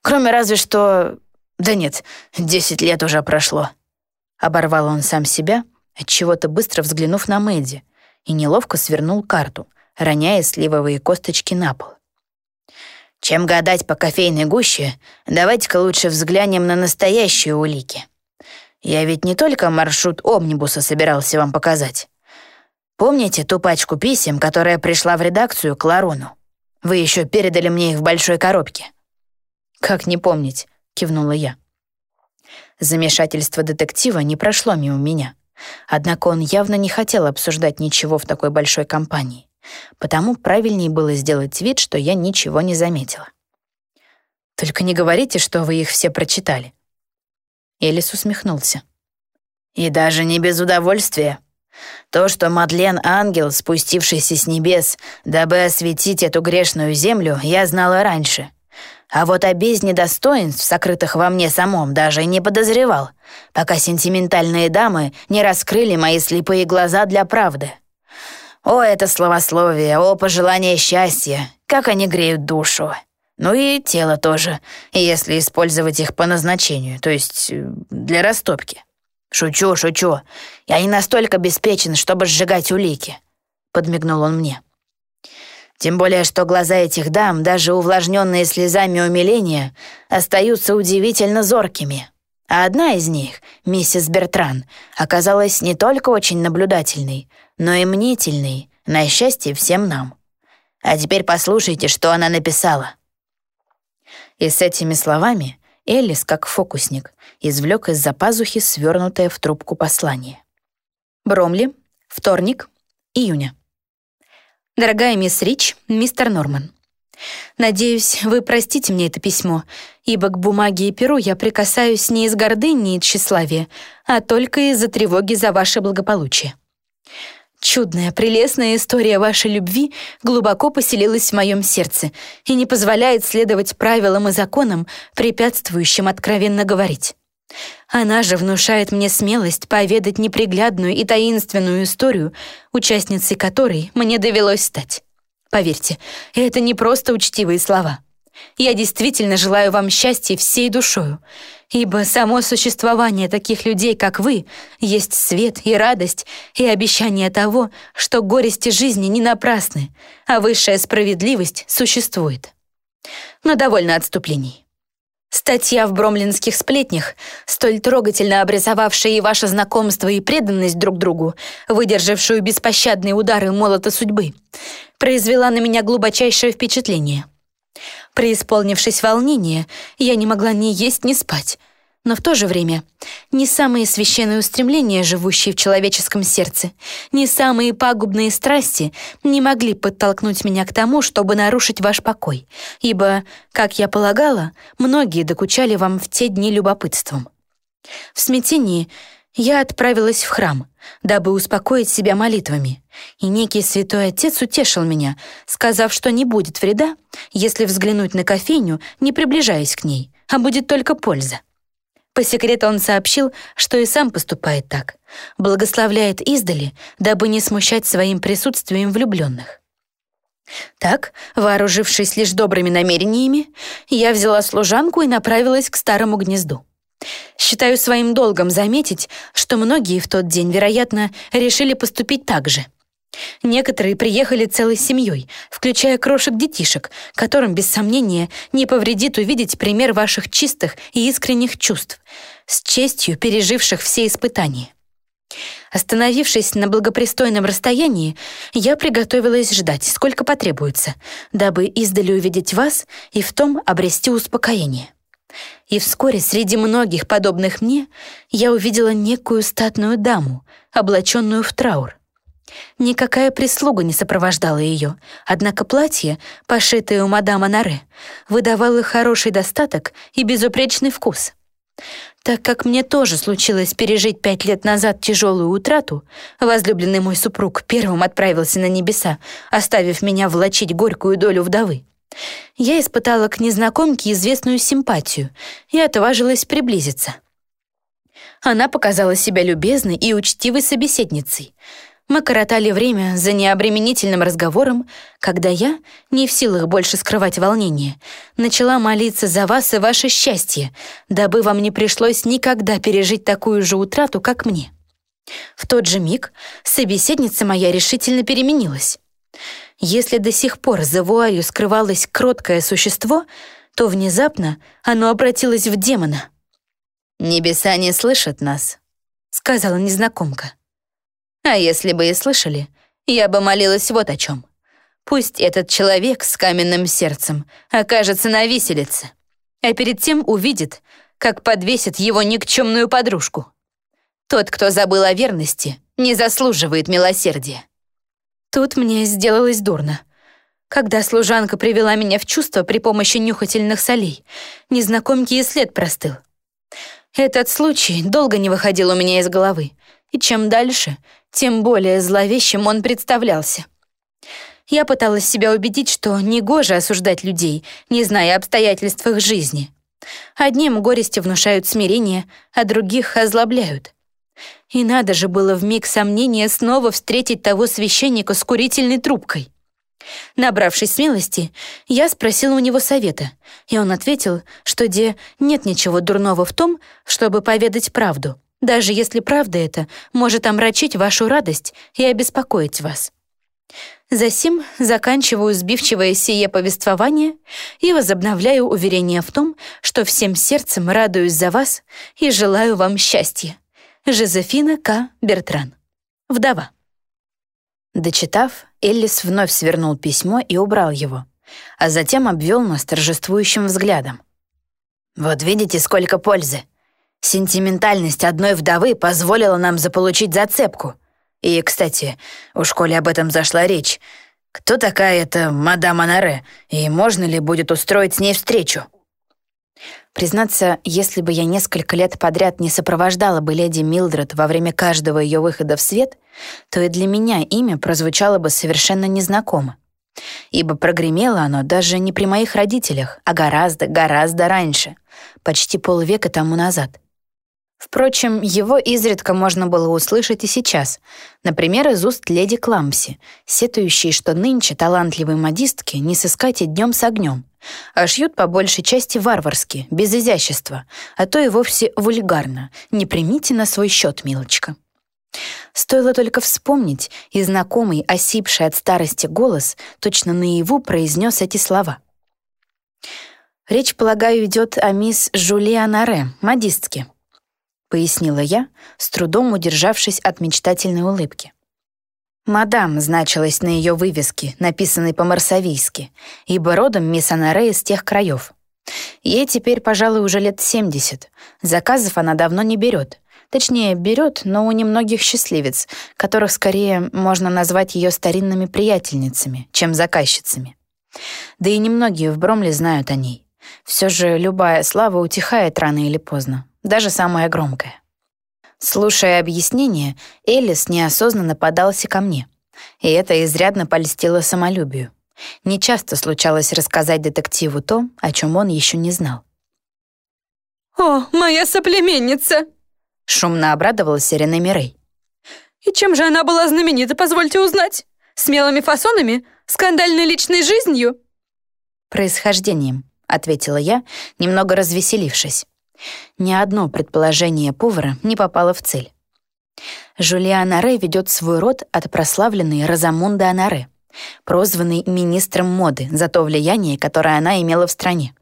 Кроме разве что... Да нет, десять лет уже прошло. Оборвал он сам себя, отчего-то быстро взглянув на Мэдди, и неловко свернул карту, роняя сливовые косточки на пол. Чем гадать по кофейной гуще, давайте-ка лучше взглянем на настоящие улики. Я ведь не только маршрут омнибуса собирался вам показать. Помните ту пачку писем, которая пришла в редакцию к Ларону? Вы еще передали мне их в большой коробке. «Как не помнить?» — кивнула я. Замешательство детектива не прошло мимо меня. Однако он явно не хотел обсуждать ничего в такой большой компании. Потому правильнее было сделать вид, что я ничего не заметила. «Только не говорите, что вы их все прочитали». Элис усмехнулся. «И даже не без удовольствия. То, что Мадлен — ангел, спустившийся с небес, дабы осветить эту грешную землю, я знала раньше. А вот о бездне достоинств, сокрытых во мне самом, даже не подозревал, пока сентиментальные дамы не раскрыли мои слепые глаза для правды. О, это словословие, о, пожелание счастья, как они греют душу. Ну и тело тоже, если использовать их по назначению, то есть э, для растопки. Шучу, шучу. Я не настолько беспечен, чтобы сжигать улики, подмигнул он мне. Тем более, что глаза этих дам, даже увлажненные слезами умиления, остаются удивительно зоркими. А одна из них, миссис Бертран, оказалась не только очень наблюдательной, но и мнительный, на счастье всем нам. А теперь послушайте, что она написала». И с этими словами Элис, как фокусник, извлек из-за пазухи свернутое в трубку послание. «Бромли, вторник, июня. Дорогая мисс Рич, мистер Норман, Надеюсь, вы простите мне это письмо, ибо к бумаге и перу я прикасаюсь не из гордыни и тщеславия, а только из-за тревоги за ваше благополучие. Чудная, прелестная история вашей любви глубоко поселилась в моем сердце и не позволяет следовать правилам и законам, препятствующим откровенно говорить. Она же внушает мне смелость поведать неприглядную и таинственную историю, участницей которой мне довелось стать. Поверьте, это не просто учтивые слова. Я действительно желаю вам счастья всей душою, ибо само существование таких людей, как вы, есть свет и радость и обещание того, что горести жизни не напрасны, а высшая справедливость существует. Но довольно отступлений. Статья в бромлинских сплетнях, столь трогательно обрисовавшая и ваше знакомство и преданность друг другу, выдержавшую беспощадные удары молота судьбы, произвела на меня глубочайшее впечатление. Преисполнившись волнения, я не могла ни есть, ни спать, но в то же время не самые священные устремления, живущие в человеческом сердце, не самые пагубные страсти не могли подтолкнуть меня к тому, чтобы нарушить ваш покой, ибо, как я полагала, многие докучали вам в те дни любопытством. В смятении я отправилась в храм, дабы успокоить себя молитвами, и некий святой отец утешил меня, сказав, что не будет вреда, если взглянуть на кофейню, не приближаясь к ней, а будет только польза. По секрету он сообщил, что и сам поступает так. Благословляет издали, дабы не смущать своим присутствием влюбленных. Так, вооружившись лишь добрыми намерениями, я взяла служанку и направилась к старому гнезду. Считаю своим долгом заметить, что многие в тот день, вероятно, решили поступить так же — Некоторые приехали целой семьей, включая крошек-детишек, которым, без сомнения, не повредит увидеть пример ваших чистых и искренних чувств, с честью переживших все испытания. Остановившись на благопристойном расстоянии, я приготовилась ждать, сколько потребуется, дабы издали увидеть вас и в том обрести успокоение. И вскоре среди многих подобных мне я увидела некую статную даму, облаченную в траур. Никакая прислуга не сопровождала ее, однако платье, пошитое у мадама Наре, выдавало хороший достаток и безупречный вкус. Так как мне тоже случилось пережить пять лет назад тяжелую утрату, возлюбленный мой супруг первым отправился на небеса, оставив меня влачить горькую долю вдовы. Я испытала к незнакомке известную симпатию и отважилась приблизиться. Она показала себя любезной и учтивой собеседницей — мы коротали время за необременительным разговором, когда я, не в силах больше скрывать волнение, начала молиться за вас и ваше счастье, дабы вам не пришлось никогда пережить такую же утрату, как мне. В тот же миг собеседница моя решительно переменилась. Если до сих пор за вуалью скрывалось кроткое существо, то внезапно оно обратилось в демона. «Небеса не слышат нас», — сказала незнакомка. А если бы и слышали, я бы молилась вот о чем. Пусть этот человек с каменным сердцем окажется на виселице, а перед тем увидит, как подвесит его никчемную подружку. Тот, кто забыл о верности, не заслуживает милосердия. Тут мне сделалось дурно. Когда служанка привела меня в чувство при помощи нюхательных солей, незнакомки и след простыл. Этот случай долго не выходил у меня из головы, и чем дальше, тем более зловещим он представлялся. Я пыталась себя убедить, что негоже осуждать людей, не зная обстоятельств их жизни. Одним горести внушают смирение, а других озлобляют. И надо же было в миг сомнения снова встретить того священника с курительной трубкой. Набравшись смелости, я спросила у него совета, и он ответил, что где нет ничего дурного в том, чтобы поведать правду, даже если правда это может омрачить вашу радость и обеспокоить вас. Засим заканчиваю сбивчивое сие повествование и возобновляю уверение в том, что всем сердцем радуюсь за вас и желаю вам счастья. Жозефина К. Бертран. Вдова. Дочитав, Эллис вновь свернул письмо и убрал его, а затем обвел нас торжествующим взглядом. «Вот видите, сколько пользы!» Сентиментальность одной вдовы позволила нам заполучить зацепку. И, кстати, у школе об этом зашла речь. Кто такая эта мадам Анаре, и можно ли будет устроить с ней встречу?» Признаться, если бы я несколько лет подряд не сопровождала бы леди Милдред во время каждого ее выхода в свет, то и для меня имя прозвучало бы совершенно незнакомо. Ибо прогремело оно даже не при моих родителях, а гораздо, гораздо раньше, почти полвека тому назад. Впрочем, его изредка можно было услышать и сейчас, например, из уст леди Кламси, сетующей, что нынче талантливой модистки не сыскать и днем с огнем, а шьют по большей части варварски, без изящества, а то и вовсе вульгарно. Не примите на свой счет, милочка. Стоило только вспомнить, и знакомый, осипший от старости голос точно наяву произнес эти слова. «Речь, полагаю, идет о мисс Жулианаре, модистке», пояснила я, с трудом удержавшись от мечтательной улыбки. «Мадам» значилась на ее вывеске, написанной по-марсавийски, ибо родом мисс Анаре из тех краев. Ей теперь, пожалуй, уже лет 70. Заказов она давно не берет. Точнее, берет, но у немногих счастливец, которых скорее можно назвать ее старинными приятельницами, чем заказчицами. Да и немногие в Бромле знают о ней. Все же любая слава утихает рано или поздно даже самое громкое. Слушая объяснение, Элис неосознанно подался ко мне, и это изрядно польстило самолюбию. Нечасто случалось рассказать детективу то, о чем он еще не знал. «О, моя соплеменница!» — шумно обрадовалась Рене Мирей. «И чем же она была знаменита, позвольте узнать? Смелыми фасонами? Скандальной личной жизнью?» «Происхождением», — ответила я, немного развеселившись. Ни одно предположение повара не попало в цель. Жулиан Аре ведет свой род от прославленной Розамунды Анаре, прозванной министром моды за то влияние, которое она имела в стране.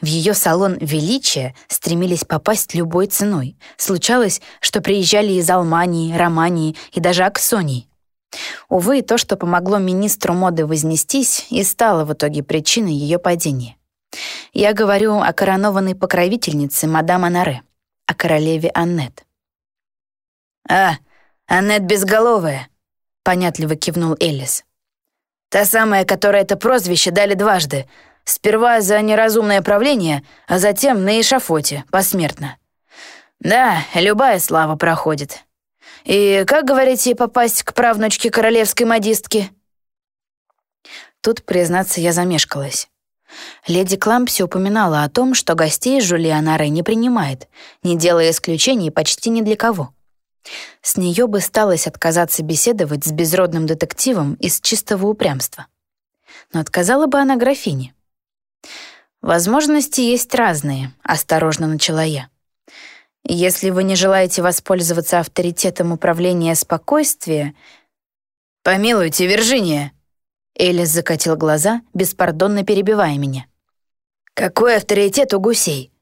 В ее салон величия стремились попасть любой ценой. Случалось, что приезжали из Алмании, Романии и даже Аксонии. Увы, то, что помогло министру моды вознестись, и стало в итоге причиной ее падения. Я говорю о коронованной покровительнице мадам Анаре, о королеве Аннет. «А, Аннет Безголовая», — понятливо кивнул Элис. «Та самая, которой это прозвище дали дважды. Сперва за неразумное правление, а затем на эшафоте, посмертно. Да, любая слава проходит. И как, говорите, попасть к правнучке королевской модистки?» Тут, признаться, я замешкалась. Леди Клампси упоминала о том, что гостей Жулианары не принимает, не делая исключений почти ни для кого. С нее бы сталось отказаться беседовать с безродным детективом из чистого упрямства. Но отказала бы она графине. «Возможности есть разные», — осторожно начала я. «Если вы не желаете воспользоваться авторитетом управления спокойствия...» «Помилуйте, Виржиния!» Элис закатил глаза, беспардонно перебивая меня. «Какой авторитет у гусей?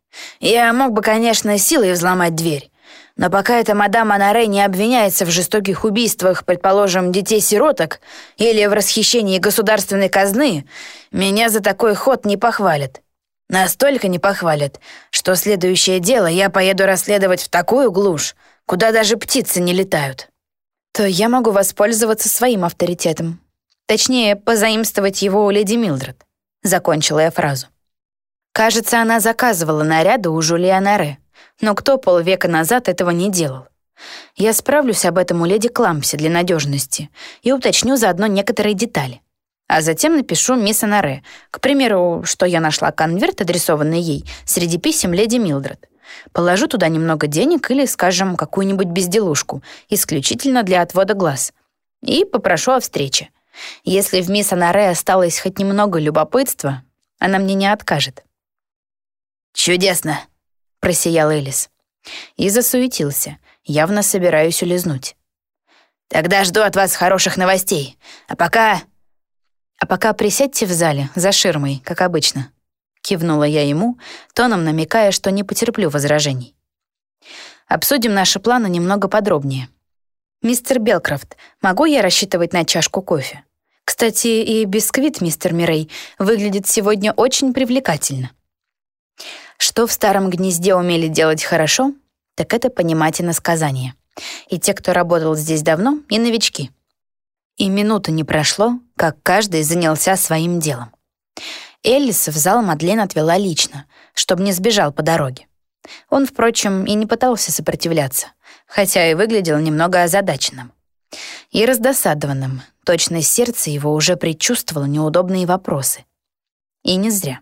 Я мог бы, конечно, силой взломать дверь, но пока эта мадам Анаре не обвиняется в жестоких убийствах, предположим, детей-сироток или в расхищении государственной казны, меня за такой ход не похвалят. Настолько не похвалят, что следующее дело я поеду расследовать в такую глушь, куда даже птицы не летают. То я могу воспользоваться своим авторитетом, Точнее, позаимствовать его у леди Милдред. Закончила я фразу. Кажется, она заказывала наряды у Жулиана Ре, но кто полвека назад этого не делал? Я справлюсь об этом у леди Клампси для надежности и уточню заодно некоторые детали. А затем напишу мисс Анаре, к примеру, что я нашла конверт, адресованный ей, среди писем леди Милдред. Положу туда немного денег или, скажем, какую-нибудь безделушку, исключительно для отвода глаз. И попрошу о встрече. Если в мисс Анаре осталось хоть немного любопытства, она мне не откажет. «Чудесно!» — просиял Элис. И засуетился, явно собираюсь улизнуть. «Тогда жду от вас хороших новостей. А пока...» «А пока присядьте в зале, за ширмой, как обычно», — кивнула я ему, тоном намекая, что не потерплю возражений. «Обсудим наши планы немного подробнее. «Мистер Белкрофт, могу я рассчитывать на чашку кофе? Кстати, и бисквит, мистер Мирей, выглядит сегодня очень привлекательно». Что в старом гнезде умели делать хорошо, так это понимать иносказания. И те, кто работал здесь давно, и новички. И минуты не прошло, как каждый занялся своим делом. Эллис в зал Мадлен отвела лично, чтобы не сбежал по дороге. Он, впрочем, и не пытался сопротивляться, хотя и выглядел немного озадаченным. И раздосадованным, точно сердце его уже предчувствовало неудобные вопросы. И не зря.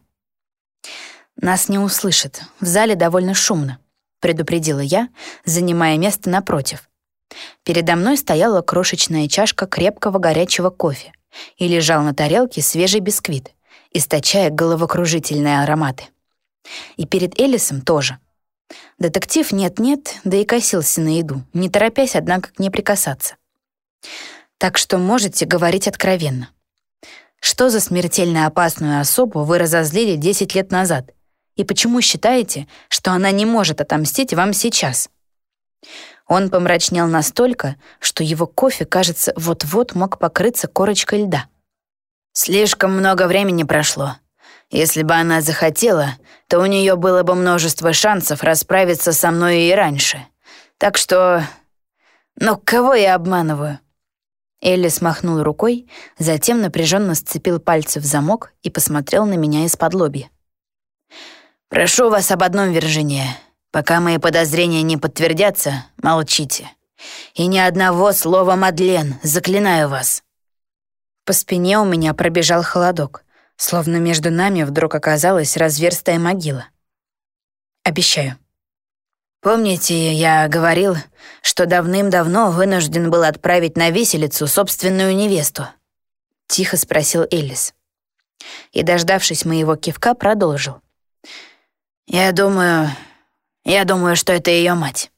«Нас не услышат, в зале довольно шумно», — предупредила я, занимая место напротив. Передо мной стояла крошечная чашка крепкого горячего кофе и лежал на тарелке свежий бисквит — источая головокружительные ароматы. И перед Элисом тоже. Детектив нет-нет, да и косился на еду, не торопясь, однако, к ней прикасаться. Так что можете говорить откровенно. Что за смертельно опасную особу вы разозлили 10 лет назад? И почему считаете, что она не может отомстить вам сейчас? Он помрачнел настолько, что его кофе, кажется, вот-вот мог покрыться корочкой льда. Слишком много времени прошло. Если бы она захотела, то у нее было бы множество шансов расправиться со мной и раньше. Так что... Ну, кого я обманываю?» Элли смахнул рукой, затем напряженно сцепил пальцы в замок и посмотрел на меня из-под лоби. «Прошу вас об одном, Виржиния. Пока мои подозрения не подтвердятся, молчите. И ни одного слова Мадлен, заклинаю вас». По спине у меня пробежал холодок, словно между нами вдруг оказалась разверстая могила. Обещаю. Помните, я говорил, что давным-давно вынужден был отправить на виселицу собственную невесту? Тихо спросил Элис. И, дождавшись моего кивка, продолжил. Я думаю, я думаю, что это ее мать.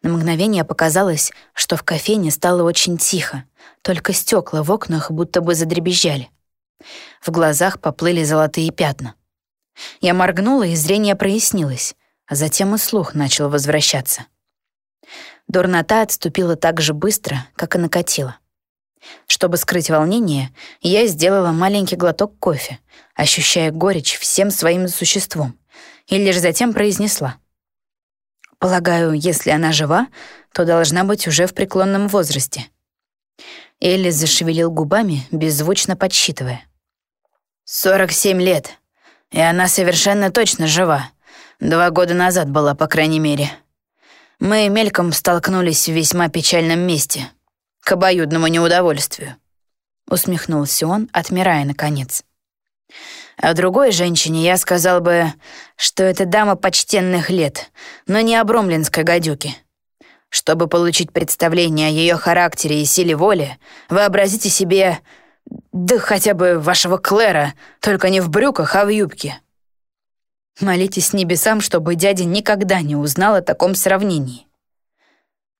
На мгновение показалось, что в кофейне стало очень тихо, только стекла в окнах будто бы задребезжали. В глазах поплыли золотые пятна. Я моргнула, и зрение прояснилось, а затем и слух начал возвращаться. Дурнота отступила так же быстро, как и накатила. Чтобы скрыть волнение, я сделала маленький глоток кофе, ощущая горечь всем своим существом, и лишь затем произнесла. «Полагаю, если она жива, то должна быть уже в преклонном возрасте. Элли зашевелил губами, беззвучно подсчитывая. «Сорок семь лет. И она совершенно точно жива. Два года назад была, по крайней мере. Мы мельком столкнулись в весьма печальном месте. К обоюдному неудовольствию». Усмехнулся он, отмирая наконец. О другой женщине я сказал бы, что это дама почтенных лет, но не обромлинской гадюки. Чтобы получить представление о ее характере и силе воли, вообразите себе, да хотя бы вашего Клэра, только не в брюках, а в юбке. Молитесь небесам, чтобы дядя никогда не узнал о таком сравнении.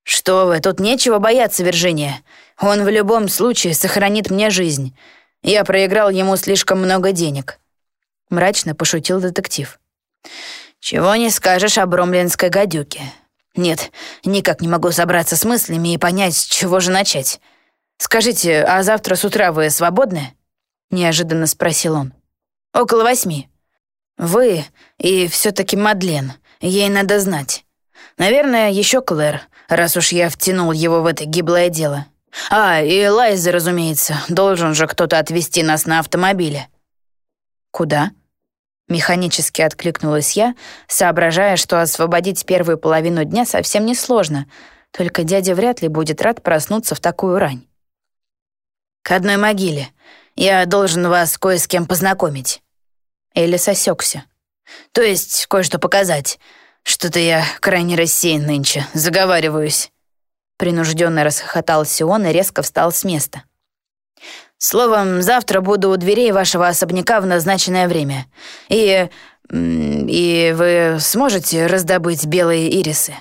Что вы, тут нечего бояться, Виржиния. Он в любом случае сохранит мне жизнь. Я проиграл ему слишком много денег. Мрачно пошутил детектив. Чего не скажешь о бромлинской гадюке. Нет, никак не могу собраться с мыслями и понять, с чего же начать. Скажите, а завтра с утра вы свободны? Неожиданно спросил он. Около восьми. Вы и все-таки Мадлен. Ей надо знать. Наверное, еще Клэр, раз уж я втянул его в это гиблое дело. А, и Лайза, разумеется. Должен же кто-то отвезти нас на автомобиле. Куда? Механически откликнулась я, соображая, что освободить первую половину дня совсем несложно, только дядя вряд ли будет рад проснуться в такую рань. «К одной могиле. Я должен вас кое с кем познакомить». Элис осекся. «То есть кое-что показать. Что-то я крайне рассеян нынче, заговариваюсь». Принужденно расхохотался он и резко встал с места. Словом, завтра буду у дверей вашего особняка в назначенное время. И... и вы сможете раздобыть белые ирисы?»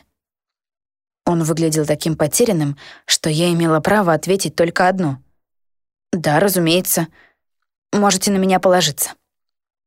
Он выглядел таким потерянным, что я имела право ответить только одно. «Да, разумеется. Можете на меня положиться».